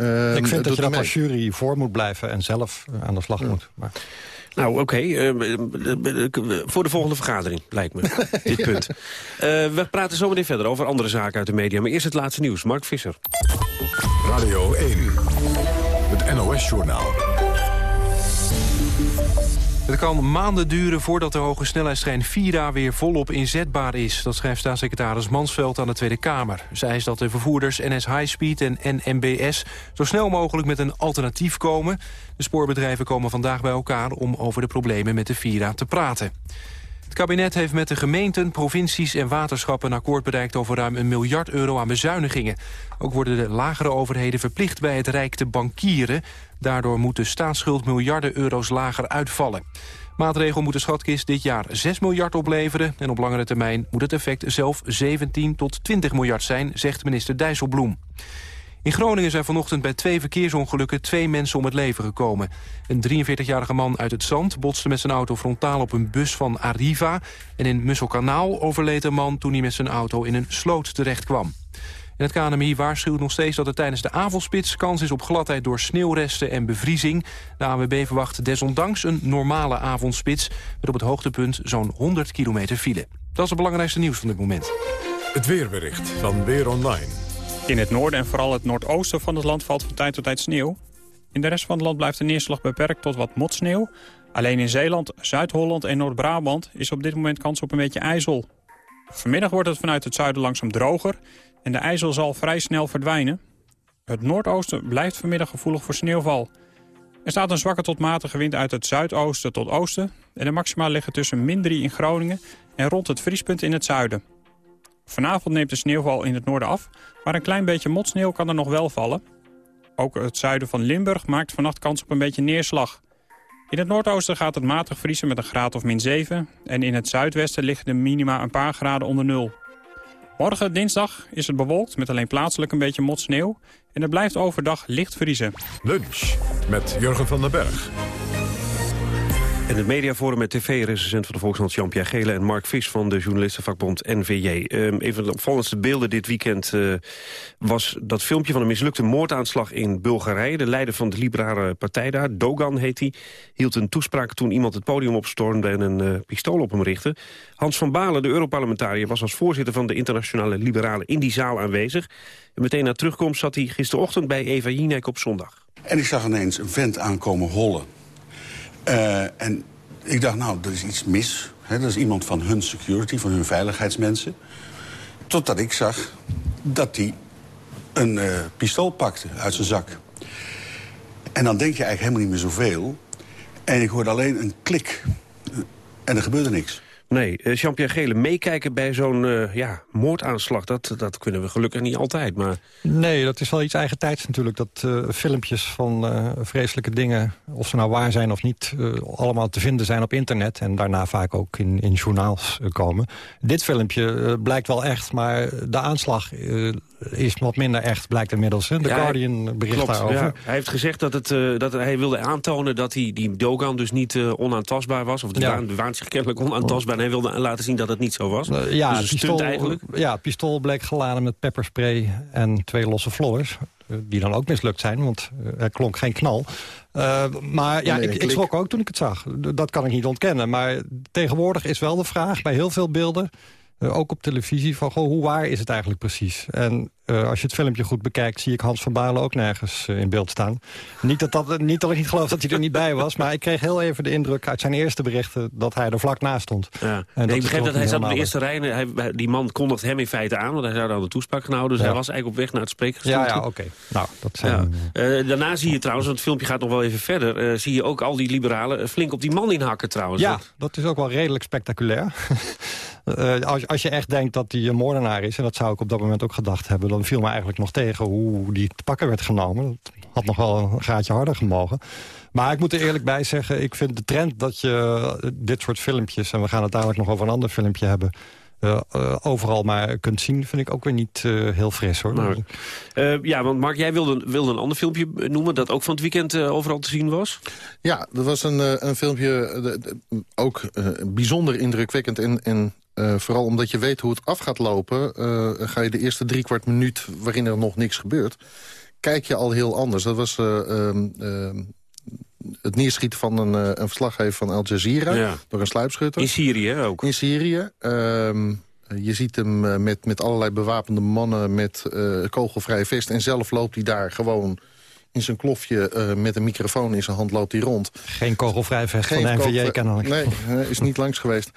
Uh, ik vind dat je dat als jury voor moet blijven en zelf aan de slag moet. Maar... Nou, oké. Okay. Uh, voor de volgende vergadering, lijkt me, dit punt. Uh, we praten zo meteen verder over andere zaken uit de media. Maar eerst het laatste nieuws. Mark Visser. Radio 1, het NOS-journaal. Het kan maanden duren voordat de hoge snelheidstrein Vira weer volop inzetbaar is. Dat schrijft staatssecretaris Mansveld aan de Tweede Kamer. Zij is dat de vervoerders NS Highspeed en NMBS zo snel mogelijk met een alternatief komen. De spoorbedrijven komen vandaag bij elkaar om over de problemen met de Vira te praten. Het kabinet heeft met de gemeenten, provincies en waterschappen... een akkoord bereikt over ruim een miljard euro aan bezuinigingen. Ook worden de lagere overheden verplicht bij het Rijk te bankieren. Daardoor moet de staatsschuld miljarden euro's lager uitvallen. Maatregel moet de schatkist dit jaar 6 miljard opleveren... en op langere termijn moet het effect zelf 17 tot 20 miljard zijn... zegt minister Dijsselbloem. In Groningen zijn vanochtend bij twee verkeersongelukken twee mensen om het leven gekomen. Een 43-jarige man uit het Zand botste met zijn auto frontaal op een bus van Arriva. En in Musselkanaal overleed een man toen hij met zijn auto in een sloot terecht kwam. En het KNMI waarschuwt nog steeds dat er tijdens de avondspits... kans is op gladheid door sneeuwresten en bevriezing. De AWB verwacht desondanks een normale avondspits... met op het hoogtepunt zo'n 100 kilometer file. Dat is het belangrijkste nieuws van dit moment. Het weerbericht van Weer Online. In het noorden en vooral het noordoosten van het land valt van tijd tot tijd sneeuw. In de rest van het land blijft de neerslag beperkt tot wat motsneeuw. Alleen in Zeeland, Zuid-Holland en Noord-Brabant is op dit moment kans op een beetje ijzel. Vanmiddag wordt het vanuit het zuiden langzaam droger en de ijzel zal vrij snel verdwijnen. Het noordoosten blijft vanmiddag gevoelig voor sneeuwval. Er staat een zwakke tot matige wind uit het zuidoosten tot oosten... en de maxima liggen tussen min 3 in Groningen en rond het vriespunt in het zuiden. Vanavond neemt de sneeuwval in het noorden af, maar een klein beetje motsneeuw kan er nog wel vallen. Ook het zuiden van Limburg maakt vannacht kans op een beetje neerslag. In het noordoosten gaat het matig vriezen met een graad of min 7... en in het zuidwesten liggen de minima een paar graden onder nul. Morgen, dinsdag, is het bewolkt met alleen plaatselijk een beetje motsneeuw... en het blijft overdag licht vriezen. Lunch met Jurgen van den Berg. En het mediaforum met tv-recensent van de Volkskrant Jean-Pierre Gele... en Mark Vis van de journalistenvakbond NVJ. Um, ehm, een van de opvallendste beelden dit weekend uh, was dat filmpje... van een mislukte moordaanslag in Bulgarije. De leider van de liberale partij daar, Dogan heet hij... hield een toespraak toen iemand het podium opstormde... en een uh, pistool op hem richtte. Hans van Balen, de Europarlementariër... was als voorzitter van de internationale liberalen in die zaal aanwezig. En meteen na terugkomst zat hij gisterochtend bij Eva Jinek op zondag. En ik zag ineens een vent aankomen hollen uh, en ik dacht, nou, er is iets mis. Dat is iemand van hun security, van hun veiligheidsmensen. Totdat ik zag dat hij een uh, pistool pakte uit zijn zak. En dan denk je eigenlijk helemaal niet meer zoveel. En ik hoorde alleen een klik. En er gebeurde niks. Nee, uh, Jean-Pierre Gele, meekijken bij zo'n uh, ja, moordaanslag... Dat, dat kunnen we gelukkig niet altijd, maar... Nee, dat is wel iets eigen tijds natuurlijk. Dat uh, filmpjes van vreselijke dingen, of ze nou waar zijn of niet... allemaal te vinden zijn op internet en daarna vaak ook in, in journaals komen. Dit filmpje blijkt wel echt, maar de aanslag is wat minder echt, blijkt inmiddels. Hè? De Guardian bericht klopt, daarover. Ja. Hij heeft gezegd dat, het, dat hij wilde aantonen dat hij, die Dogan dus niet onaantastbaar was. Of de ja. waan, zich kennelijk onaantastbaar en hij wilde laten zien dat het niet zo was. Uh, ja, dus pistool, eigenlijk. Ja, pistool bleek geladen met pepperspray en twee losse floors. Die dan ook mislukt zijn, want er klonk geen knal. maar ja, ik, ik schrok ook toen ik het zag. Dat kan ik niet ontkennen. Maar tegenwoordig is wel de vraag bij heel veel beelden... ook op televisie, van goh, hoe waar is het eigenlijk precies? En eh, als je het filmpje goed bekijkt... zie ik Hans van Balen ook nergens eh, in beeld staan. Niet dat, dat, niet dat ik niet geloof dat hij er niet bij was... maar ik kreeg heel even de indruk uit zijn eerste berichten... dat hij er vlak naast stond. Ja. En ik begreep dat hij zat op de eerste rij. en Hij, die man kondigde hem in feite aan, want hij zou dan de toespraak gaan houden. Dus Ja. hij was eigenlijk op weg naar het spreekgestoel. Ja, ja, oké. Nou, dat zijn... Ja. Eh, daarna zie je trouwens, want het filmpje gaat nog wel even verder... zie je ook al die liberalen flink op die man inhakken trouwens. Ja, dat is ook wel redelijk spectaculair. Als, als je echt denkt dat hij een moordenaar is... en dat zou ik op dat moment ook gedacht hebben... viel me eigenlijk nog tegen hoe die te pakken werd genomen. Dat had nog wel een graadje harder gemogen. Maar ik moet er eerlijk bij zeggen... ik vind de trend dat je dit soort filmpjes... en we gaan het dadelijk nog over een ander filmpje hebben... eh, eh, overal maar kunt zien, vind ik ook weer niet eh, heel fris. hoor. Eh, ja, want Mark, jij wilde, wilde een ander filmpje noemen... dat ook van het weekend eh, overal te zien was? Ja, dat was een, eh, een filmpje de- de- ook eh, bijzonder indrukwekkend. En, en eh, vooral omdat je weet hoe het af gaat lopen... eh, ga je de eerste drie kwart minuut waarin er nog niks gebeurt... kijk je al heel anders. Dat was eh, ehm, ehm, het neerschieten van een, eh, een verslaggever van Al Jazeera... Ja. door een sluipschutter. In Syrië ook. In Syrië. Ehm, je ziet hem eh, met, met allerlei bewapende mannen met eh kogelvrij vest... en zelf loopt hij daar gewoon in zijn klofje eh, met een microfoon in zijn hand loopt hij rond. Geen kogelvrij vest Geen van de NVJ kennelijk. Nee, eh, is niet langs geweest.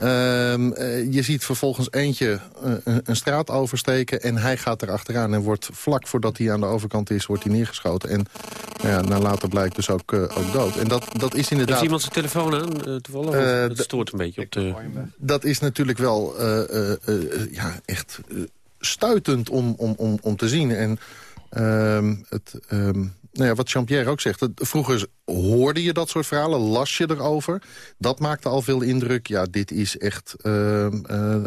Ehm, eh, je ziet vervolgens eentje eh, een, een straat oversteken... en hij gaat er achteraan en wordt vlak voordat hij aan de overkant is... wordt hij neergeschoten. En nou ja, na later blijkt dus ook, ook dood. En dat, dat is inderdaad... Heeft iemand zijn telefoon aan, eh, toevallig? Eh, het stoort een beetje op de... Dat is natuurlijk wel eh, eh, eh, ja, echt stuitend om, om, om, om te zien. En ehm, het, ehm, nou ja, wat Jean-Pierre ook zegt... het- vroeger hoorde je dat soort verhalen, las je erover. Dat maakte al veel indruk. Ja, dit is echt... ehm, eh,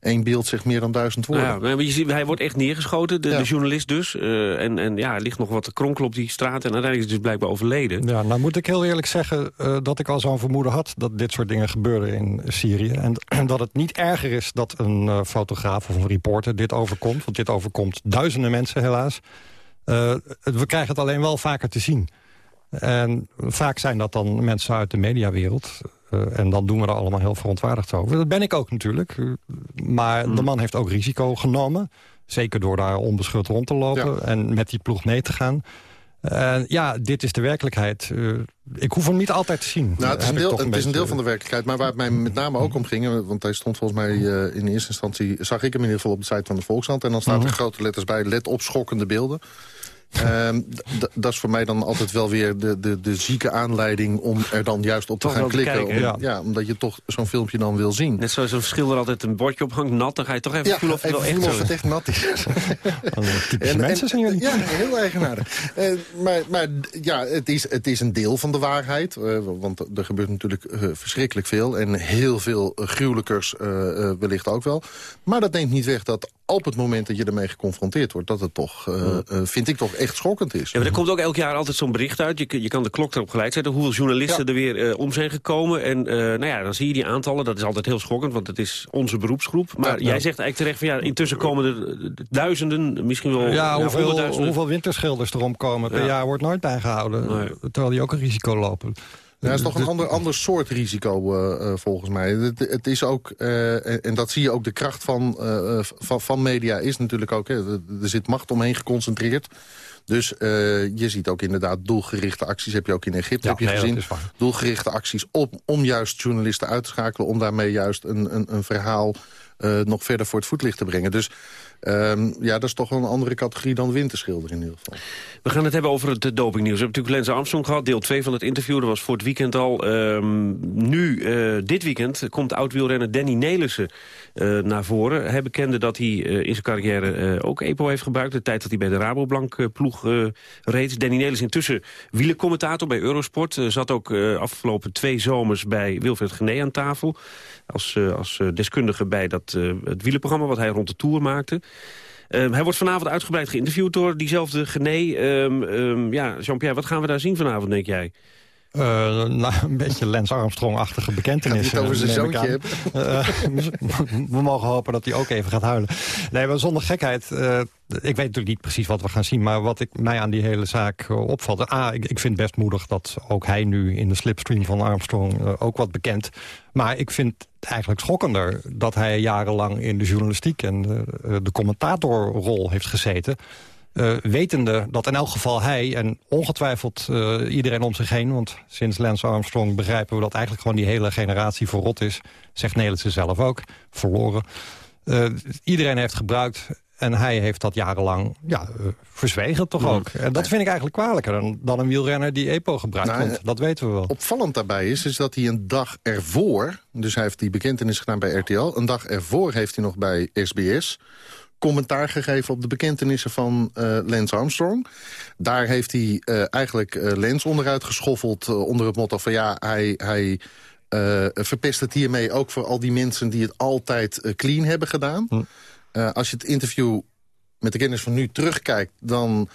één beeld zegt meer dan duizend woorden. Nou ja, maar je ziet, hij wordt echt neergeschoten, de, de journalist dus. Eh, en, en ja, er ligt nog wat te kronkelen op die straat. En uiteindelijk is hij dus blijkbaar overleden. Ja, nou moet ik heel eerlijk zeggen eh, dat ik al zo'n vermoeden had... dat dit soort dingen gebeuren in Syrië. En, en dat het niet erger is dat een eh, fotograaf of een reporter dit overkomt. Want dit overkomt duizenden mensen helaas. Eh, we krijgen het alleen wel vaker te zien. En vaak zijn dat dan mensen uit de mediawereld. Eh, en dan doen we er allemaal heel verontwaardigd over. Dat ben ik ook natuurlijk. Eh, Maar de man heeft ook risico genomen. Zeker door daar onbeschut rond te lopen en met die ploeg mee te gaan. En ja, dit is de werkelijkheid. Eh, ik hoef hem niet altijd te zien. Nou, het is, een deel, het is een deel van de werkelijkheid. Maar waar het mij met name ook om ging... eh, want hij stond volgens mij eh, in eerste instantie... zag ik hem in ieder geval op de site van de Volkshand. En dan staat Mhm. er grote letters bij... let op schokkende beelden. Ehm, dat is voor mij dan altijd wel weer de, de, de zieke aanleiding... om er dan juist op te Toch gaan klikken. kijken, om- ja. ja. omdat je toch zo'n filmpje dan wil zien. Net zoals een schilder altijd een bordje ophangt, nat. Dan ga je toch even Ja, voelen of het even wel echt of het echt nat is. Typische mensen zijn jullie. Ja, heel eigenaardig. Eh, maar maar ja, het is, het is een deel van de waarheid. eh, want er gebeurt natuurlijk eh, verschrikkelijk veel. En heel veel gruwelijkers eh, eh, wellicht ook wel. Maar dat neemt niet weg dat op het moment dat je ermee geconfronteerd wordt... dat het toch, eh, vind ik toch echt schokkend is. Ja, maar er komt ook elk jaar altijd zo'n bericht uit. Je, je kan de klok erop geleid zetten hoeveel journalisten er weer eh, om zijn gekomen. En eh, nou ja, dan zie je die aantallen. Dat is altijd heel schokkend, want het is onze beroepsgroep. Maar Ja, jij zegt eigenlijk terecht van ja, intussen komen er eh, duizenden, misschien wel Ja, hoeveel, hoeveel winterschilders er omkomen per Ja. jaar wordt nooit bijgehouden. Terwijl die ook een risico lopen. Het is toch een ander, ander soort risico eh, eh, volgens mij. Het, het is ook, eh, en- en dat zie je ook, de kracht van, van, van media is natuurlijk ook... Hè, er zit macht omheen geconcentreerd. Dus je ziet ook inderdaad doelgerichte acties. Heb je ook in Egypte Ja, heb je nee, dat gezien. Doelgerichte acties op, om juist journalisten uit te schakelen... om daarmee juist een, een, een verhaal nog verder voor het voetlicht te brengen. Dus ehm, ja, dat is toch wel een andere categorie dan winterschilder in ieder geval. We gaan het hebben over het dopingnieuws. We hebben natuurlijk Lance Armstrong gehad, deel 2 van het interview. Dat was voor het weekend al. Ehm, nu, eh, dit weekend, komt oud-wielrenner Danny Nelissen naar voren. Hij bekende dat hij eh, in zijn carrière eh, ook EPO heeft gebruikt. De tijd dat hij bij de Rabobank-ploeg eh, reed. Danny Nelissen intussen wielercommentator bij Eurosport. Eh, zat ook eh, afgelopen twee zomers bij Wilfred Gené aan tafel. Als, eh, als eh, deskundige bij dat, eh, het wielerprogramma wat hij rond de Tour maakte. Ehm, hij wordt vanavond uitgebreid geïnterviewd door diezelfde Gené. Ehm, ehm, ja, Jean-Pierre, wat gaan we daar zien vanavond, denk jij? Uh, nou, een beetje Lance Armstrong-achtige bekentenissen. Gaat over zijn zoontje uh, we mogen hopen dat hij ook even gaat huilen. Nee, maar zonder gekheid. Uh, ik weet natuurlijk niet precies wat we gaan zien... maar wat ik, mij aan die hele zaak opvalt... A, ik, ik vind best moedig dat ook hij nu in de slipstream van Armstrong ook wat bekend. Maar ik vind het eigenlijk schokkender... dat hij jarenlang in de journalistiek en de, de commentatorrol heeft gezeten... Uh, wetende dat in elk geval hij en ongetwijfeld uh, iedereen om zich heen... want sinds Lance Armstrong begrijpen we dat eigenlijk gewoon die hele generatie verrot is. Zegt Nelissen zelf ook, verloren. Uh, iedereen heeft gebruikt en hij heeft dat jarenlang ja, verzwegen toch ook. En dat vind ik eigenlijk kwalijker dan, dan een wielrenner die EPO gebruikt. Nou, want dat weten we wel. Opvallend daarbij is, is dat hij een dag ervoor... dus hij heeft die bekentenis gedaan bij RTL... een dag ervoor heeft hij nog bij SBS commentaar gegeven op de bekentenissen van uh, Lance Armstrong. Daar heeft hij uh, eigenlijk uh, Lance onderuit geschoffeld onder het motto van... ja, hij, hij verpest het hiermee ook voor al die mensen die het altijd clean hebben gedaan. Hm. als je het interview met de kennis van nu terugkijkt... dan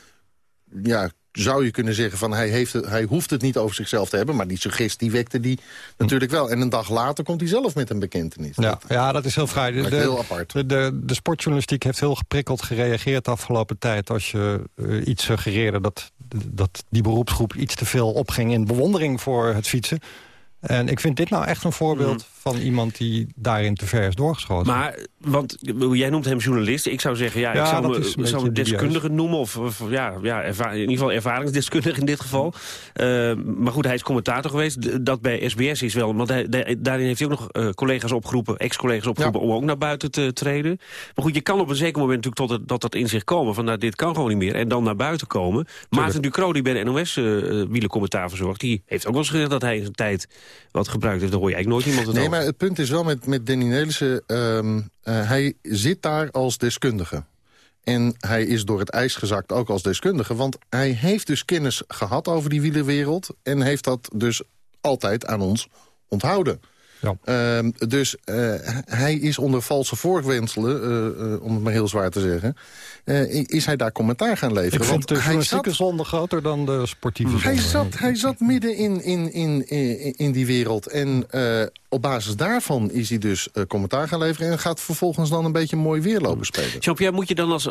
ja, zou je kunnen zeggen van hij, heeft hij hoeft het niet over zichzelf te hebben... maar die suggestie wekte die natuurlijk wel. En een dag later komt hij zelf met een bekentenis. Ja, ja dat is heel vrij. De, heel apart. De, de, de, sportjournalistiek heeft heel geprikkeld gereageerd de afgelopen tijd... als je uh, iets suggereerde dat, dat die beroepsgroep iets te veel opging... in bewondering voor het fietsen. En ik vind dit nou echt een voorbeeld mm. Van iemand die daarin te ver is doorgeschoten. Maar, want jij noemt hem journalist. Ik zou zeggen, ja, ik zou hem, zou hem deskundige noemen. Of, of, ja, ja in ieder geval ervaringsdeskundige in dit geval. Uh, maar goed, hij is commentator geweest. Dat bij SBS is wel, want hij, daarin heeft hij ook nog uh, collega's opgeroepen, ex-collega's opgeroepen, om ook naar buiten te treden. Maar goed, je kan op een zeker moment natuurlijk tot het, dat dat in zich komen. Van nou, dit kan gewoon niet meer. En dan naar buiten komen. Maarten Ducro, die bij de NOS uh, wielencommentaar verzorgt, die heeft ook wel eens gezegd dat hij in zijn tijd wat gebruikt heeft. Dan hoor je eigenlijk nooit iemand het Nee, maar het punt is wel met, met Danny Nelissen... Um, uh, hij zit daar als deskundige. En hij is door het ijs gezakt ook als deskundige. Want hij heeft dus kennis gehad over die wielerwereld... en heeft dat dus altijd aan ons onthouden. Ja. Uh, dus uh, hij is onder valse voorwenselen, uh, om het maar heel zwaar te zeggen... is hij daar commentaar gaan leveren. Ik vind de journalistieke zonde groter dan de sportieve zonde. Hij zat, hij zat midden in, in, in, in, in die wereld. En op basis daarvan is hij dus commentaar gaan leveren... en gaat vervolgens dan een beetje mooi weer lopen spelen. Jean-Pierre, moet je dan als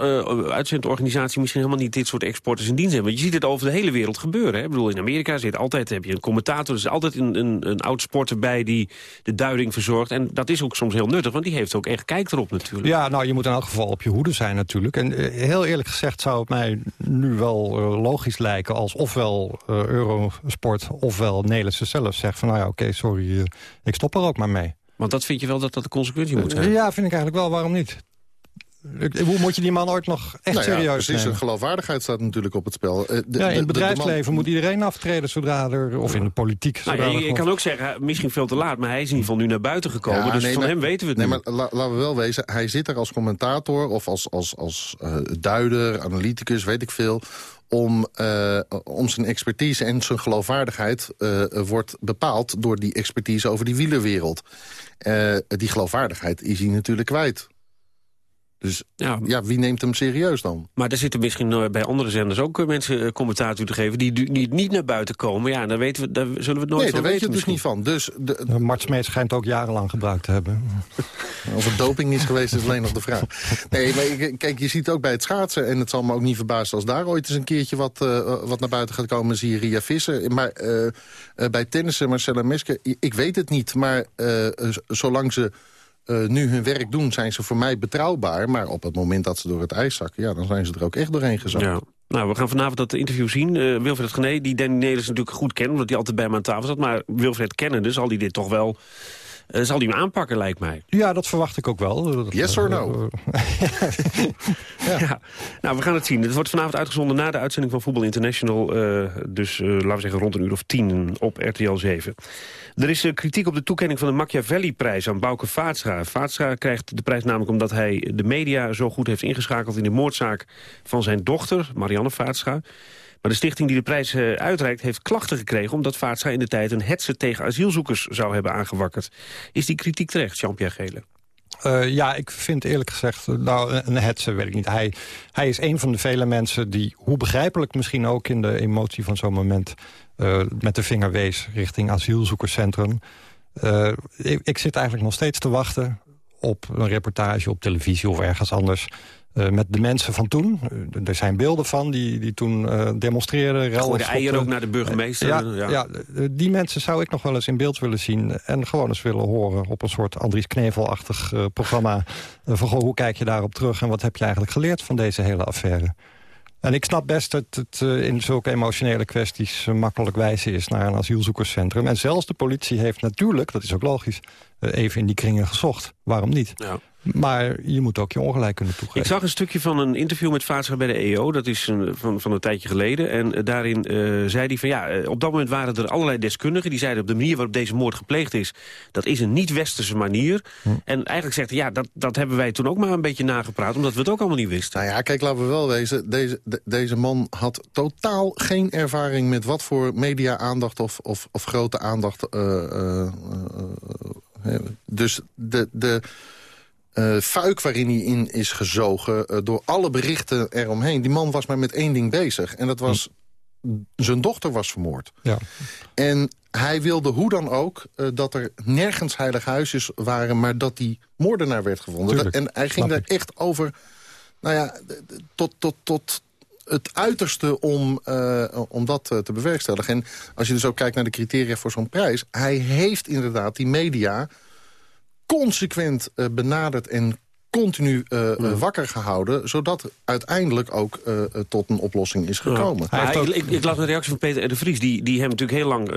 uitzendorganisatie... misschien helemaal niet dit soort exporters in dienst hebben? Want je ziet het over de hele wereld gebeuren. Hè? Ik bedoel, in Amerika zit altijd, heb je een commentator... er is altijd een, een, een oud sporter bij die de duiding verzorgt. En dat is ook soms heel nuttig, want die heeft ook echt kijk erop natuurlijk. Ja, nou, je moet in elk geval op je hoede zijn natuurlijk. En uh, heel eerlijk gezegd zou het mij nu wel uh, logisch lijken... als ofwel uh, Eurosport ofwel Nederlandse zelf zegt van... nou ja, oké, okay, sorry, ik stop er ook maar mee. Want dat vind je wel dat dat de consequentie moet zijn? ja, vind ik eigenlijk wel. Waarom niet? Hoe moet je die man ooit nog echt nou ja, serieus precies, een geloofwaardigheid staat natuurlijk op het spel. Eh, de, ja, in het bedrijfsleven moet iedereen aftreden zodra er... of in de politiek. Nou, je, je kan ook zeggen, misschien veel te laat... maar hij is in ieder geval nu naar buiten gekomen. Ja, dus nee, van maar, hem weten we het nee, nu. maar laten we wel wezen, hij zit er als commentator... of als, als, als uh, duider, analyticus, weet ik veel om, uh, om zijn expertise en zijn geloofwaardigheid uh, wordt bepaald door die expertise over die wielerwereld. Uh, die geloofwaardigheid is hij natuurlijk kwijt. Dus ja. ja. wie neemt hem serieus dan? Maar er zitten misschien eh, bij andere zenders ook eh, mensen uh, commentaar te geven... die, die niet naar buiten komen. Ja, dan weten we, daar zullen we het nooit nee, van daar weet je dus niet van. Dus de, de... Mart Smeets schijnt ook jarenlang gebruikt te hebben. Of het doping niet geweest is alleen nog de vraag. Nee, maar kijk, je ziet ook bij het schaatsen... en het zal me ook niet verbazen als daar ooit eens een keertje... wat, uh, wat naar buiten gaat komen, zie je Ria Vissen. Maar uh, bij tennissen, Marcella Meske, ik weet het niet. Maar zolang ze uh, nu hun werk doen, zijn ze voor mij betrouwbaar. Maar op het moment dat ze door het ijs zakken... Ja, dan zijn ze er ook echt doorheen gezakt. Ja. Nou, we gaan vanavond dat interview zien. Uh, Wilfred Gené, die Danny Nelis natuurlijk goed kent... omdat hij altijd bij me aan tafel zat. Maar Wilfred kennen, dus zal hij dit toch wel... Uh, zal hij hem aanpakken, lijkt mij. Ja, dat verwacht ik ook wel. Yes or no? ja. ja. Nou, we gaan het zien. Het wordt vanavond uitgezonden na de uitzending van Voetbal International. Uh, dus laten we zeggen rond een uur of tien op RTL 7. Er is uh, kritiek op de toekenning van de Machiavelli-prijs aan Bouke Vaatstra. Vaatstra krijgt de prijs namelijk omdat hij de media zo goed heeft ingeschakeld... in de moordzaak van zijn dochter, Marianne Vaatstra. Maar de stichting die de prijs uh, uitreikt heeft klachten gekregen... omdat Vaatstra in de tijd een hetze tegen asielzoekers zou hebben aangewakkerd. Is die kritiek terecht, Jean-Pierre? Uh, ja, ik vind eerlijk gezegd, nou, een hetze weet ik niet. Hij, hij is een van de vele mensen die, hoe begrijpelijk misschien ook in de emotie van zo'n moment... Uh, met de vinger wees richting asielzoekerscentrum. Ik, ik, zit eigenlijk nog steeds te wachten op een reportage op televisie of ergens anders... Uh, met de mensen van toen. Uh, er zijn beelden van die, die toen uh, demonstreerden. Gewoon de eieren ook naar de burgemeester. Ja, ja. ja, die mensen zou ik nog wel eens in beeld willen zien. En gewoon eens willen horen op een soort Andries Knevel-achtig programma. van goh, hoe kijk je daarop terug en wat heb je eigenlijk geleerd van deze hele affaire? En ik snap best dat het in zulke emotionele kwesties makkelijk wijzen is naar een asielzoekerscentrum. En zelfs de politie heeft natuurlijk, dat is ook logisch, even in die kringen gezocht. Waarom niet? Ja. Maar je moet ook je ongelijk kunnen toegeven. Ik zag een stukje van een interview met Vaatstra bij de EO. Dat is een, van, van een tijdje geleden. En uh, daarin uh, zei hij van ja, uh, op dat moment waren er allerlei deskundigen... die zeiden op de manier waarop deze moord gepleegd is... dat is een niet-westerse manier. Hm. En eigenlijk zegt hij ja, dat, dat hebben wij toen ook maar een beetje nagepraat... omdat we het ook allemaal niet wisten. Nou ja, kijk, laten we wel wezen. Deze, de, deze man had totaal geen ervaring... met wat voor media-aandacht of, of, of grote aandacht... dus de... de uh, fuik waarin hij in is gezogen... Uh, door alle berichten eromheen. Die man was maar met één ding bezig. En dat was... Hm. Zijn dochter was vermoord. Ja. En hij wilde hoe dan ook uh, dat er nergens heilige huisjes waren... maar dat die moordenaar werd gevonden. Dat, en hij ging daar echt over... Nou ja, tot, tot, tot het uiterste om, om dat te bewerkstelligen. En als je dus ook kijkt naar de criteria voor zo'n prijs... hij heeft inderdaad die media consequent uh, benaderd en continu uh, uh, wakker gehouden... zodat uiteindelijk ook uh, tot een oplossing is gekomen. Ja. Ja, ik, ik, ik, las een reactie van Peter de Vries... die, die hem natuurlijk heel lang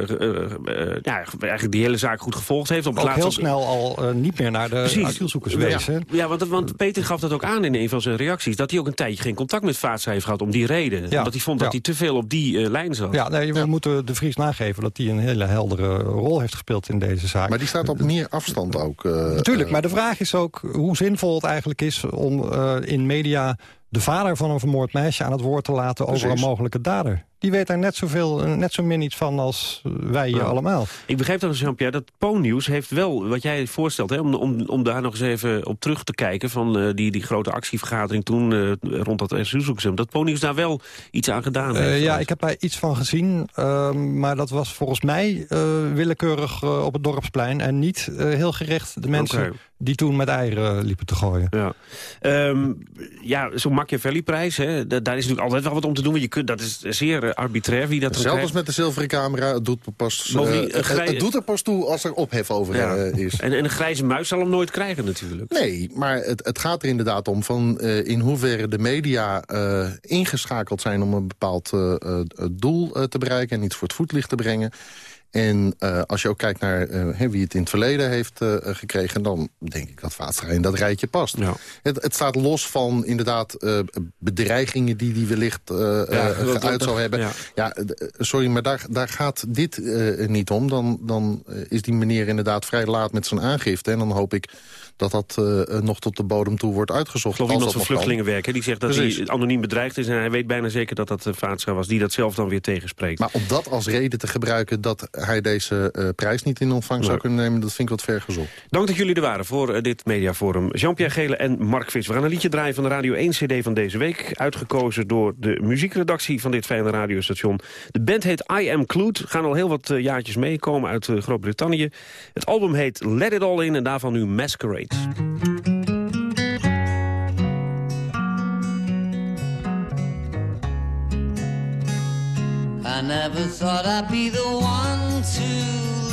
ja, eigenlijk die hele zaak goed gevolgd heeft. Op ook heel snel al niet meer naar de asielzoekers wezen. Ja, want, want Peter gaf dat ook aan in een van zijn reacties... dat hij ook een tijdje geen contact met Vaatsa heeft gehad om die reden. Ja. Omdat hij vond dat hij te veel op die lijn zat. Ja, nee, we moeten de Vries nageven dat hij een hele heldere rol heeft gespeeld in deze zaak. Maar die staat op meer afstand ook. Natuurlijk, maar de vraag is ook hoe zinvol het eigenlijk is om uh, in media de vader van een vermoord meisje aan het woord te laten Precies. over een mogelijke dader. Die weet daar net, zoveel, net zo min iets van als wij hier ja. allemaal. Ik begrijp dat, Jean-Pierre, dat Po-nieuws heeft wel, wat jij voorstelt... Hè, om, om, om daar nog eens even op terug te kijken... van uh, die, die grote actievergadering toen uh, rond dat asielzoekscentrum... dat Po-nieuws daar wel iets aan gedaan heeft. Uh, ja, ik heb daar iets van gezien. Ehm, maar dat was volgens mij willekeurig op het dorpsplein... en niet heel gericht de mensen okay. die toen met eieren liepen te gooien. Ja, um, ja zo'n Machiavelli-prijs, daar is natuurlijk altijd wel wat om te doen. Je kunt, dat is zeer arbitrair wie dat Zelfs met de zilveren camera, het doet, pas, uh, het, het, doet er pas toe als er ophef over ja. uh, is. En, en, een grijze muis zal hem nooit krijgen natuurlijk. Nee, maar het, het gaat er inderdaad om van in hoeverre de media ingeschakeld zijn... om een bepaald doel te bereiken en iets voor het voetlicht te brengen. En uh, als je ook kijkt naar uh, wie het in het verleden heeft uh, gekregen... dan denk ik dat Vaatstra in dat rijtje past. Ja. Het, het, staat los van inderdaad bedreigingen die hij wellicht ja, geuit zou hebben. Ja. ja. sorry, maar daar, daar gaat dit niet om. Dan, dan is die meneer inderdaad vrij laat met zijn aangifte. En dan hoop ik dat dat uh, nog tot de bodem toe wordt uitgezocht. Ik geloof iemand van vluchtelingenwerk, die zegt dat Precies. hij anoniem bedreigd is... en hij weet bijna zeker dat dat uh, Vaatstra was, die dat zelf dan weer tegenspreekt. Maar om dat als reden te gebruiken dat hij deze uh, prijs niet in ontvangst zou kunnen nemen... dat vind ik wat ver gezocht. Dank dat jullie er waren voor dit mediaforum. Jean-Pierre Gele en Mark Vis. We gaan een liedje draaien van de Radio 1 CD van deze week. Uitgekozen door de muziekredactie van dit fijne radiostation. De band heet I Am Clued. Gaan al heel wat jaartjes meekomen uit Groot-Brittannië. Het album heet Let It All In en daarvan nu Masquerade. I never thought I'd be the one to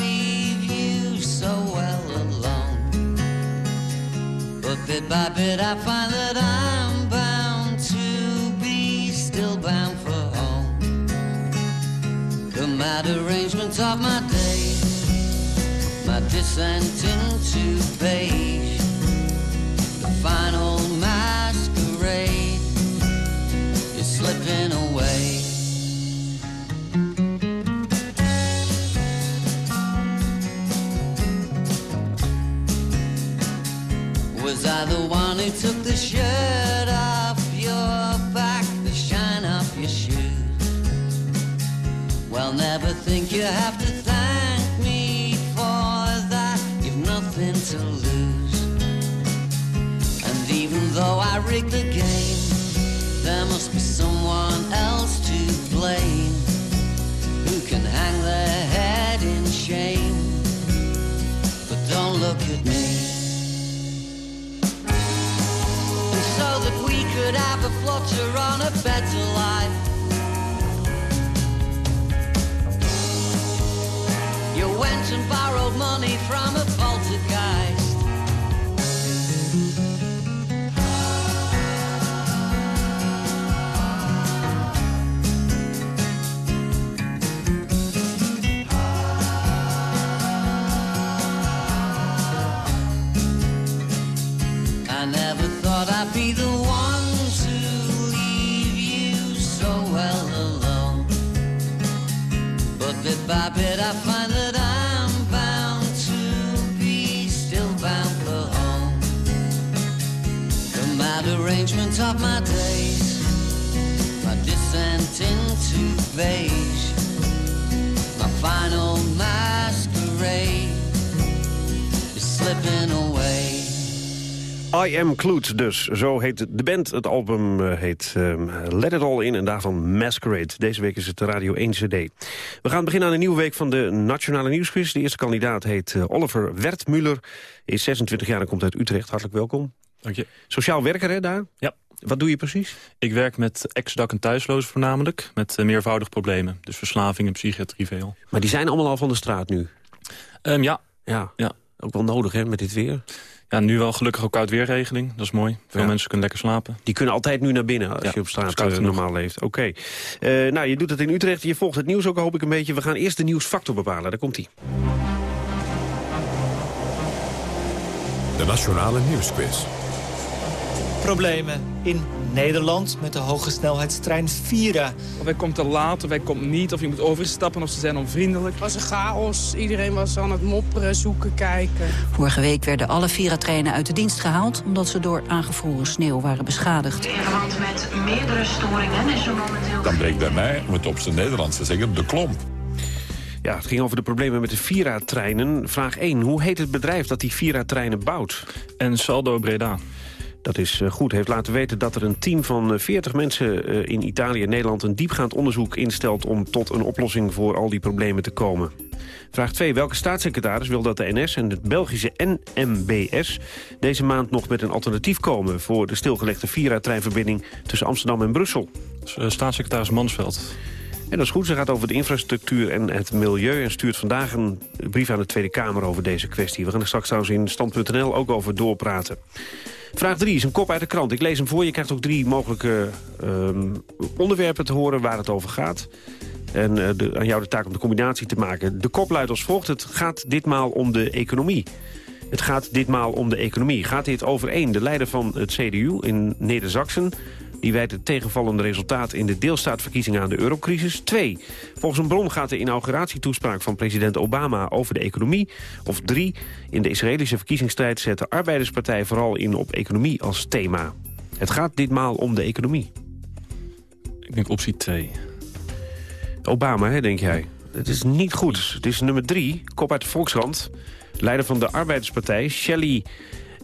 leave you so well alone. But bit by bit I find that I'm bound to be still bound for home. The mad arrangements of my day, my descent into the final masquerade is slipping away. Was I the one who took the shirt off your back, the shine off your shoes? Well, never think you have to thank me for that. You've nothing to lose though I rigged the game, there must be someone else to blame who can hang their head in shame. But don't look at me. So that we could have a flutter on a better life. You went and borrowed money from a I Am Kloet dus, zo heet de band. Het album eh, heet ehm, Let It All In en daarvan Masquerade. Deze week is het de Radio 1 CD. We gaan beginnen aan een nieuwe week van de Nationale Nieuwsquiz. De eerste kandidaat heet eh, Oliver Wertmuller. Is 26 jaar en komt uit Utrecht. Hartelijk welkom. Dank je. Sociaal werker hè daar? Ja. Wat doe je precies? Ik werk met ex-dak- en thuislozen voornamelijk. Met uh, meervoudig problemen. Dus verslaving en psychiatrie veel. Maar die zijn allemaal al van de straat nu? Um, ja. ja. Ja. Ook wel nodig hè, met dit weer? Ja, nu wel gelukkig ook koud weerregeling. Dat is mooi. Veel Ja. mensen kunnen lekker slapen. Die kunnen altijd nu naar binnen als Ja, je op straat uh, normaal leeft. Oké. Eh, nou, je doet het in Utrecht. Je volgt het nieuws ook hoop ik een beetje. We gaan eerst de nieuwsfactor bepalen. Daar komt hij. De Nationale Nieuwsquiz. Problemen in Nederland met de hoge snelheidstrein Vira. Of hij komt te laat, of hij komt niet, of je moet overstappen, of ze zijn onvriendelijk. Het was een chaos. Iedereen was aan het mopperen, zoeken, kijken. Vorige week werden alle Vira-treinen uit de dienst gehaald... omdat ze door aangevroren sneeuw waren beschadigd. In verband met meerdere storingen is er momenteel... Dan breekt bij mij, om het op zijn Nederlands te zeggen, de klomp. Ja, het ging over de problemen met de Vira-treinen. Vraag 1. Hoe heet het bedrijf dat die Vira-treinen bouwt? En Saldo Breda. Dat is eh, goed. Heeft laten weten dat er een team van eh, 40 mensen eh, in Italië en Nederland... een diepgaand onderzoek instelt om tot een oplossing voor al die problemen te komen. Vraag 2. Welke staatssecretaris wil dat de NS en het Belgische NMBS... deze maand nog met een alternatief komen... voor de stilgelegde Vira-treinverbinding tussen Amsterdam en Brussel? Staatssecretaris Mansveld. En dat is goed. Ze gaat over de infrastructuur en het milieu... en stuurt vandaag een brief aan de Tweede Kamer over deze kwestie. We gaan er straks trouwens in Stand.nl ook over doorpraten. Vraag 3 is een kop uit de krant. Ik lees hem voor. Je krijgt ook drie mogelijke um, onderwerpen te horen waar het over gaat. En uh, de, aan jou de taak om de combinatie te maken. De kop luidt als volgt. Het gaat ditmaal om de economie. Het gaat ditmaal om de economie. Gaat dit overeen? De leider van het CDU in Neder-Zaksen... Die wijt het tegenvallende resultaat in de deelstaatverkiezingen aan de eurocrisis. 2. Volgens een bron gaat de inauguratietoespraak van president Obama over de economie. Of 3. In de Israëlische verkiezingsstrijd zet de Arbeiderspartij vooral in op economie als thema. Het gaat ditmaal om de economie. Ik denk optie 2. Obama, hè, denk jij? Het is niet goed. Het is nummer 3, kop uit de Volkskrant. Leider van de Arbeiderspartij, Shelley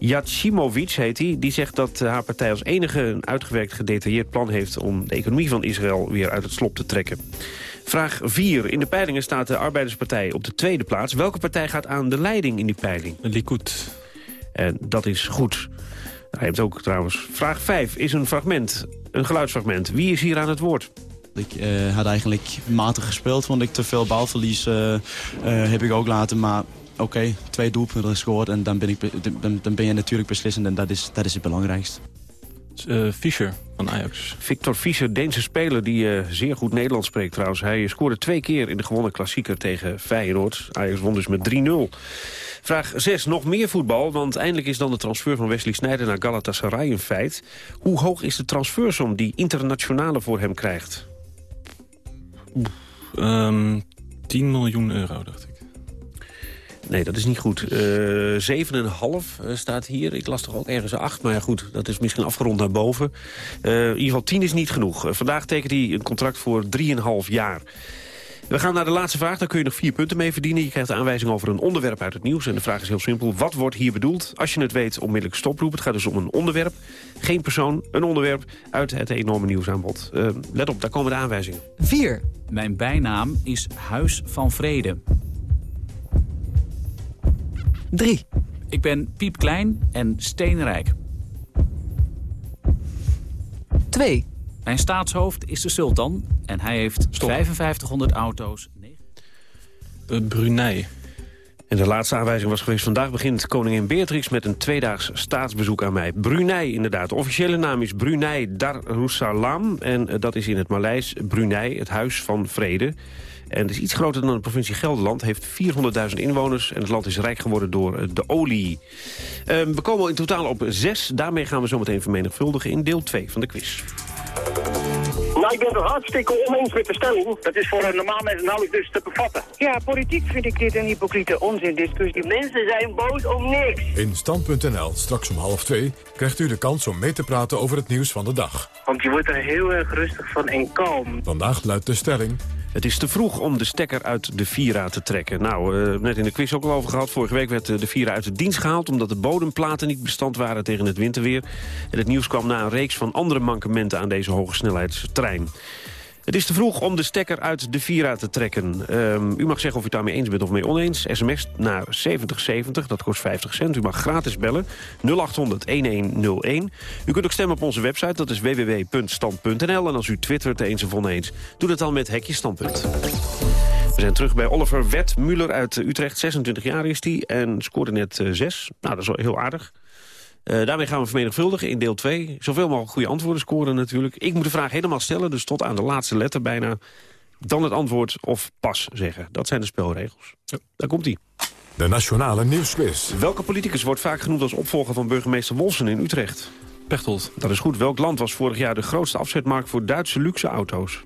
Yatshimovic heet hij. Die zegt dat haar partij als enige een uitgewerkt gedetailleerd plan heeft... om de economie van Israël weer uit het slop te trekken. Vraag 4. In de peilingen staat de Arbeiderspartij op de tweede plaats. Welke partij gaat aan de leiding in die peiling? Likud. En dat is goed. Hij heeft ook trouwens. Vraag 5 is een fragment, een geluidsfragment. Wie is hier aan het woord? Ik uh, had eigenlijk matig gespeeld, want ik te veel balverlies uh, uh, heb ik ook laten. Maar oké, okay, twee doelpunten gescoord en dan ben, ik, dan, dan ben je natuurlijk beslissend en dat is, dat is het belangrijkste. Uh, Fischer van Ajax. Victor Fischer, Deense speler die uh, zeer goed Nederlands spreekt trouwens. Hij scoorde twee keer in de gewonnen klassieker tegen Feyenoord. Ajax won dus met 3-0. Vraag 6, nog meer voetbal, want eindelijk is dan de transfer van Wesley Sneijder naar Galatasaray een feit. Hoe hoog is de transfersom die internationale voor hem krijgt? Um, 10 miljoen euro, dacht ik. Nee, dat is niet goed. Uh, 7,5 uh, staat hier. Ik las toch ook ergens 8, maar ja, goed, dat is misschien afgerond naar boven. Uh, in ieder geval 10 is niet genoeg. Vandaag tekent hij een contract voor 3,5 jaar. We gaan naar de laatste vraag, daar kun je nog vier punten mee verdienen. Je krijgt de aanwijzing over een onderwerp uit het nieuws. En de vraag is heel simpel, wat wordt hier bedoeld? Als je het weet, onmiddellijk stoproep. Het gaat dus om een onderwerp, geen persoon, een onderwerp... uit het enorme nieuwsaanbod. Uh, let op, daar komen de aanwijzingen. 4. Mijn bijnaam is Huis van Vrede. 3. Ik ben piepklein en steenrijk. 2. Mijn staatshoofd is de sultan en hij heeft 5500 auto's. Uh, Brunei. En de laatste aanwijzing was geweest... vandaag begint koningin Beatrix met een tweedaags staatsbezoek aan mij. Brunei inderdaad. De officiële naam is Brunei Darussalam. En eh, dat is in het Maleis Brunei, het huis van vrede. En het is iets groter dan de provincie Gelderland. heeft 400.000 inwoners en het land is rijk geworden door eh, de olie. Ehm, we komen in totaal op zes. Daarmee gaan we zometeen vermenigvuldigen in deel 2 van de quiz. Nou, ik ben het hartstikke oneens met de stelling. Dat is voor een normaal mens nauwelijks dus te bevatten. Ja, politiek vind ik dit een hypocriete onzindiscussie. Mensen zijn boos om niks. In Stand.nl, straks om half twee, krijgt u de kans om mee te praten over het nieuws van de dag. Want je wordt er heel erg rustig van en kalm. Vandaag luidt de stelling... Het is te vroeg om de stekker uit de Vira te trekken. Nou, uh, net in de quiz ook al over gehad. Vorige week werd de Vira uit de dienst gehaald... omdat de bodemplaten niet bestand waren tegen het winterweer. En het nieuws kwam na een reeks van andere mankementen... aan deze hoge snelheidstrein. Het is te vroeg om de stekker uit de Vira te trekken. Um, u mag zeggen of u het daarmee eens bent of mee oneens. SMS naar 7070, dat kost 50 cent. U mag gratis bellen, 0800-1101. U kunt ook stemmen op onze website, dat is www.stand.nl. En als u twittert eens of oneens, doe dat dan met Hekje Standpunt. We zijn terug bij Oliver Wetmuller uit Utrecht. 26 jaar is hij en scoorde net uh, 6. Nou, dat is wel heel aardig. Uh, daarmee gaan we vermenigvuldigen in deel 2. Zoveel mogelijk goede antwoorden scoren natuurlijk. Ik moet de vraag helemaal stellen, dus tot aan de laatste letter bijna. Dan het antwoord of pas zeggen. Dat zijn de spelregels. Ja. Daar komt hij. De Nationale Nieuwsquiz. Welke politicus wordt vaak genoemd als opvolger van burgemeester Wolfsen in Utrecht? Pechtold. Dat is goed. Welk land was vorig jaar de grootste afzetmarkt voor Duitse luxe auto's?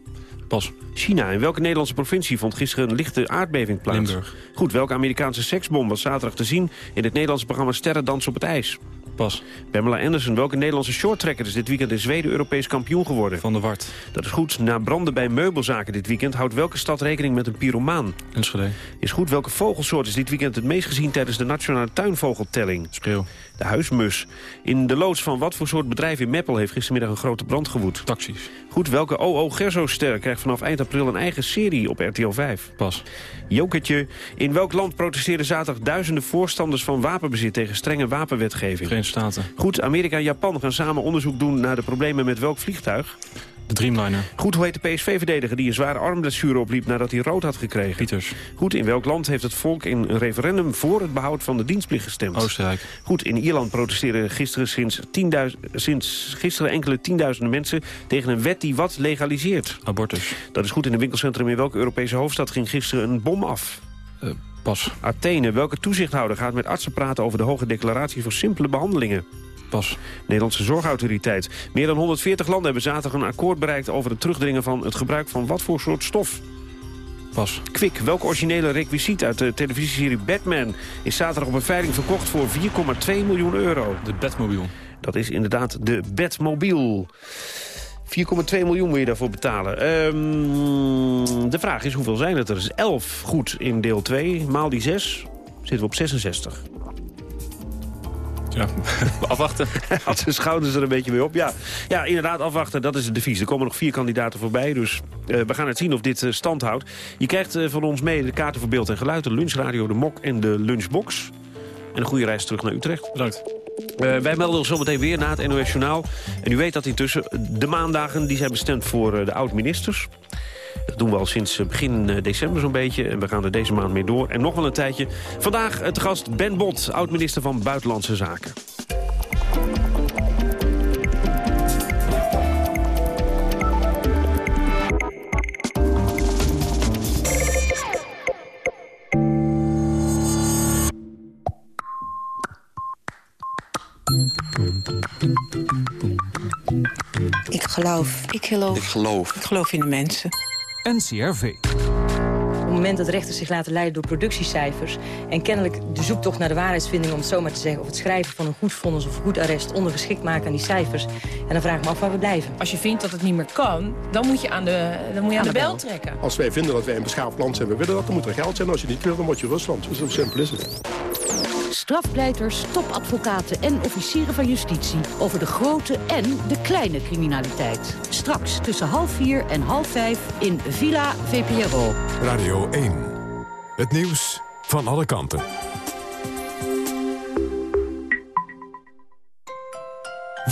Pas. China. In welke Nederlandse provincie vond gisteren een lichte aardbeving plaats? Limburg. Goed. Welke Amerikaanse seksbom was zaterdag te zien in het Nederlandse programma Sterrendans op het IJs? Pas. Pamela Anderson, welke Nederlandse shorttrekker is dit weekend in Zweden Europees kampioen geworden? Van der Wart. Dat is goed. Na branden bij meubelzaken dit weekend houdt welke stad rekening met een pyromaan? Enschede. Is goed. Welke vogelsoort is dit weekend het meest gezien tijdens de nationale tuinvogeltelling? Spreeuw. De huismus. In de loods van wat voor soort bedrijf in Meppel heeft gistermiddag een grote brand gewoed? Taxis. Goed. Welke OO Gerso-ster krijgt vanaf eind april een eigen serie op RTL 5? Pas. Jokertje. In welk land protesteerden zaterdag duizenden voorstanders van wapenbezit tegen strenge wapenwetgeving? Verenigde Staten. Goed, Amerika en Japan gaan samen onderzoek doen naar de problemen met welk vliegtuig? De Dreamliner. Goed, hoe heet de PSV-verdediger die een zware armblessure opliep nadat hij rood had gekregen? Pieters. Goed, in welk land heeft het volk in een referendum voor het behoud van de dienstplicht gestemd? Oostenrijk. Goed, in Ierland protesteren gisteren sinds, sinds gisteren enkele tienduizenden mensen tegen een wet die wat legaliseert. Abortus. Dat is goed, in een winkelcentrum in welke Europese hoofdstad ging gisteren een bom af? Uh, pas. Athene, welke toezichthouder gaat met artsen praten over de hoge declaratie voor simpele behandelingen? Pas. Nederlandse Zorgautoriteit. Meer dan 140 landen hebben zaterdag een akkoord bereikt... over het terugdringen van het gebruik van wat voor soort stof? Pas. Kwik, welk originele requisiet uit de televisieserie Batman... is zaterdag op een veiling verkocht voor 4,2 miljoen euro? De Batmobile. Dat is inderdaad de Batmobile. 4,2 miljoen wil je daarvoor betalen. Um, de vraag is, hoeveel zijn het er? is 11 goed in deel 2. Maal die 6 zitten we op 66. Ja, afwachten. Had zijn schouders er een beetje mee op. Ja, ja, inderdaad, afwachten. Dat is het devies. Er komen nog vier kandidaten voorbij. Dus uh, we gaan het zien of dit uh, stand houdt. Je krijgt uh, van ons mee de kaarten voor beeld en geluid. De lunchradio, de mok en de lunchbox. En een goede reis terug naar Utrecht. Bedankt. wij melden ons zometeen weer na het NOS Journaal. En u weet dat intussen de maandagen die zijn bestemd voor de oud-ministers. Dat doen we al sinds begin december zo'n beetje. En we gaan er deze maand mee door. En nog wel een tijdje. Vandaag het gast Ben Bot, oud-minister van Buitenlandse Zaken. Ik geloof. Ik geloof. Ik geloof. Ik geloof in de mensen. NCRV. Op het moment dat rechters zich laten leiden door productiecijfers... en kennelijk de zoektocht naar de waarheidsvinding, om het zo maar te zeggen... of het schrijven van een goed vonnis of goed arrest ondergeschikt maken aan die cijfers... en dan vraag ik me af waar we blijven. Als je vindt dat het niet meer kan, dan moet je aan de, dan moet je aan, aan de, de bel trekken. Als wij vinden dat wij een beschaafd land zijn, we willen dat, dan moet er geld zijn. Als je niet wil, dan word je Rusland. Zo simpel is het. Strafpleiters, topadvocaten en officieren van justitie... over de grote en de kleine criminaliteit. Straks tussen half vier en half vijf in Villa VPRO. Radio 1. Het nieuws van alle kanten.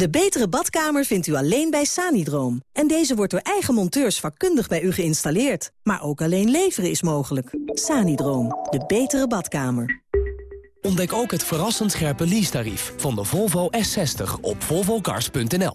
De betere badkamer vindt u alleen bij Sanidroom. En deze wordt door eigen monteurs vakkundig bij u geïnstalleerd. Maar ook alleen leveren is mogelijk. Sanidroom, de betere badkamer. Ontdek ook het verrassend scherpe leasetarief van de Volvo S60 op volvocars.nl.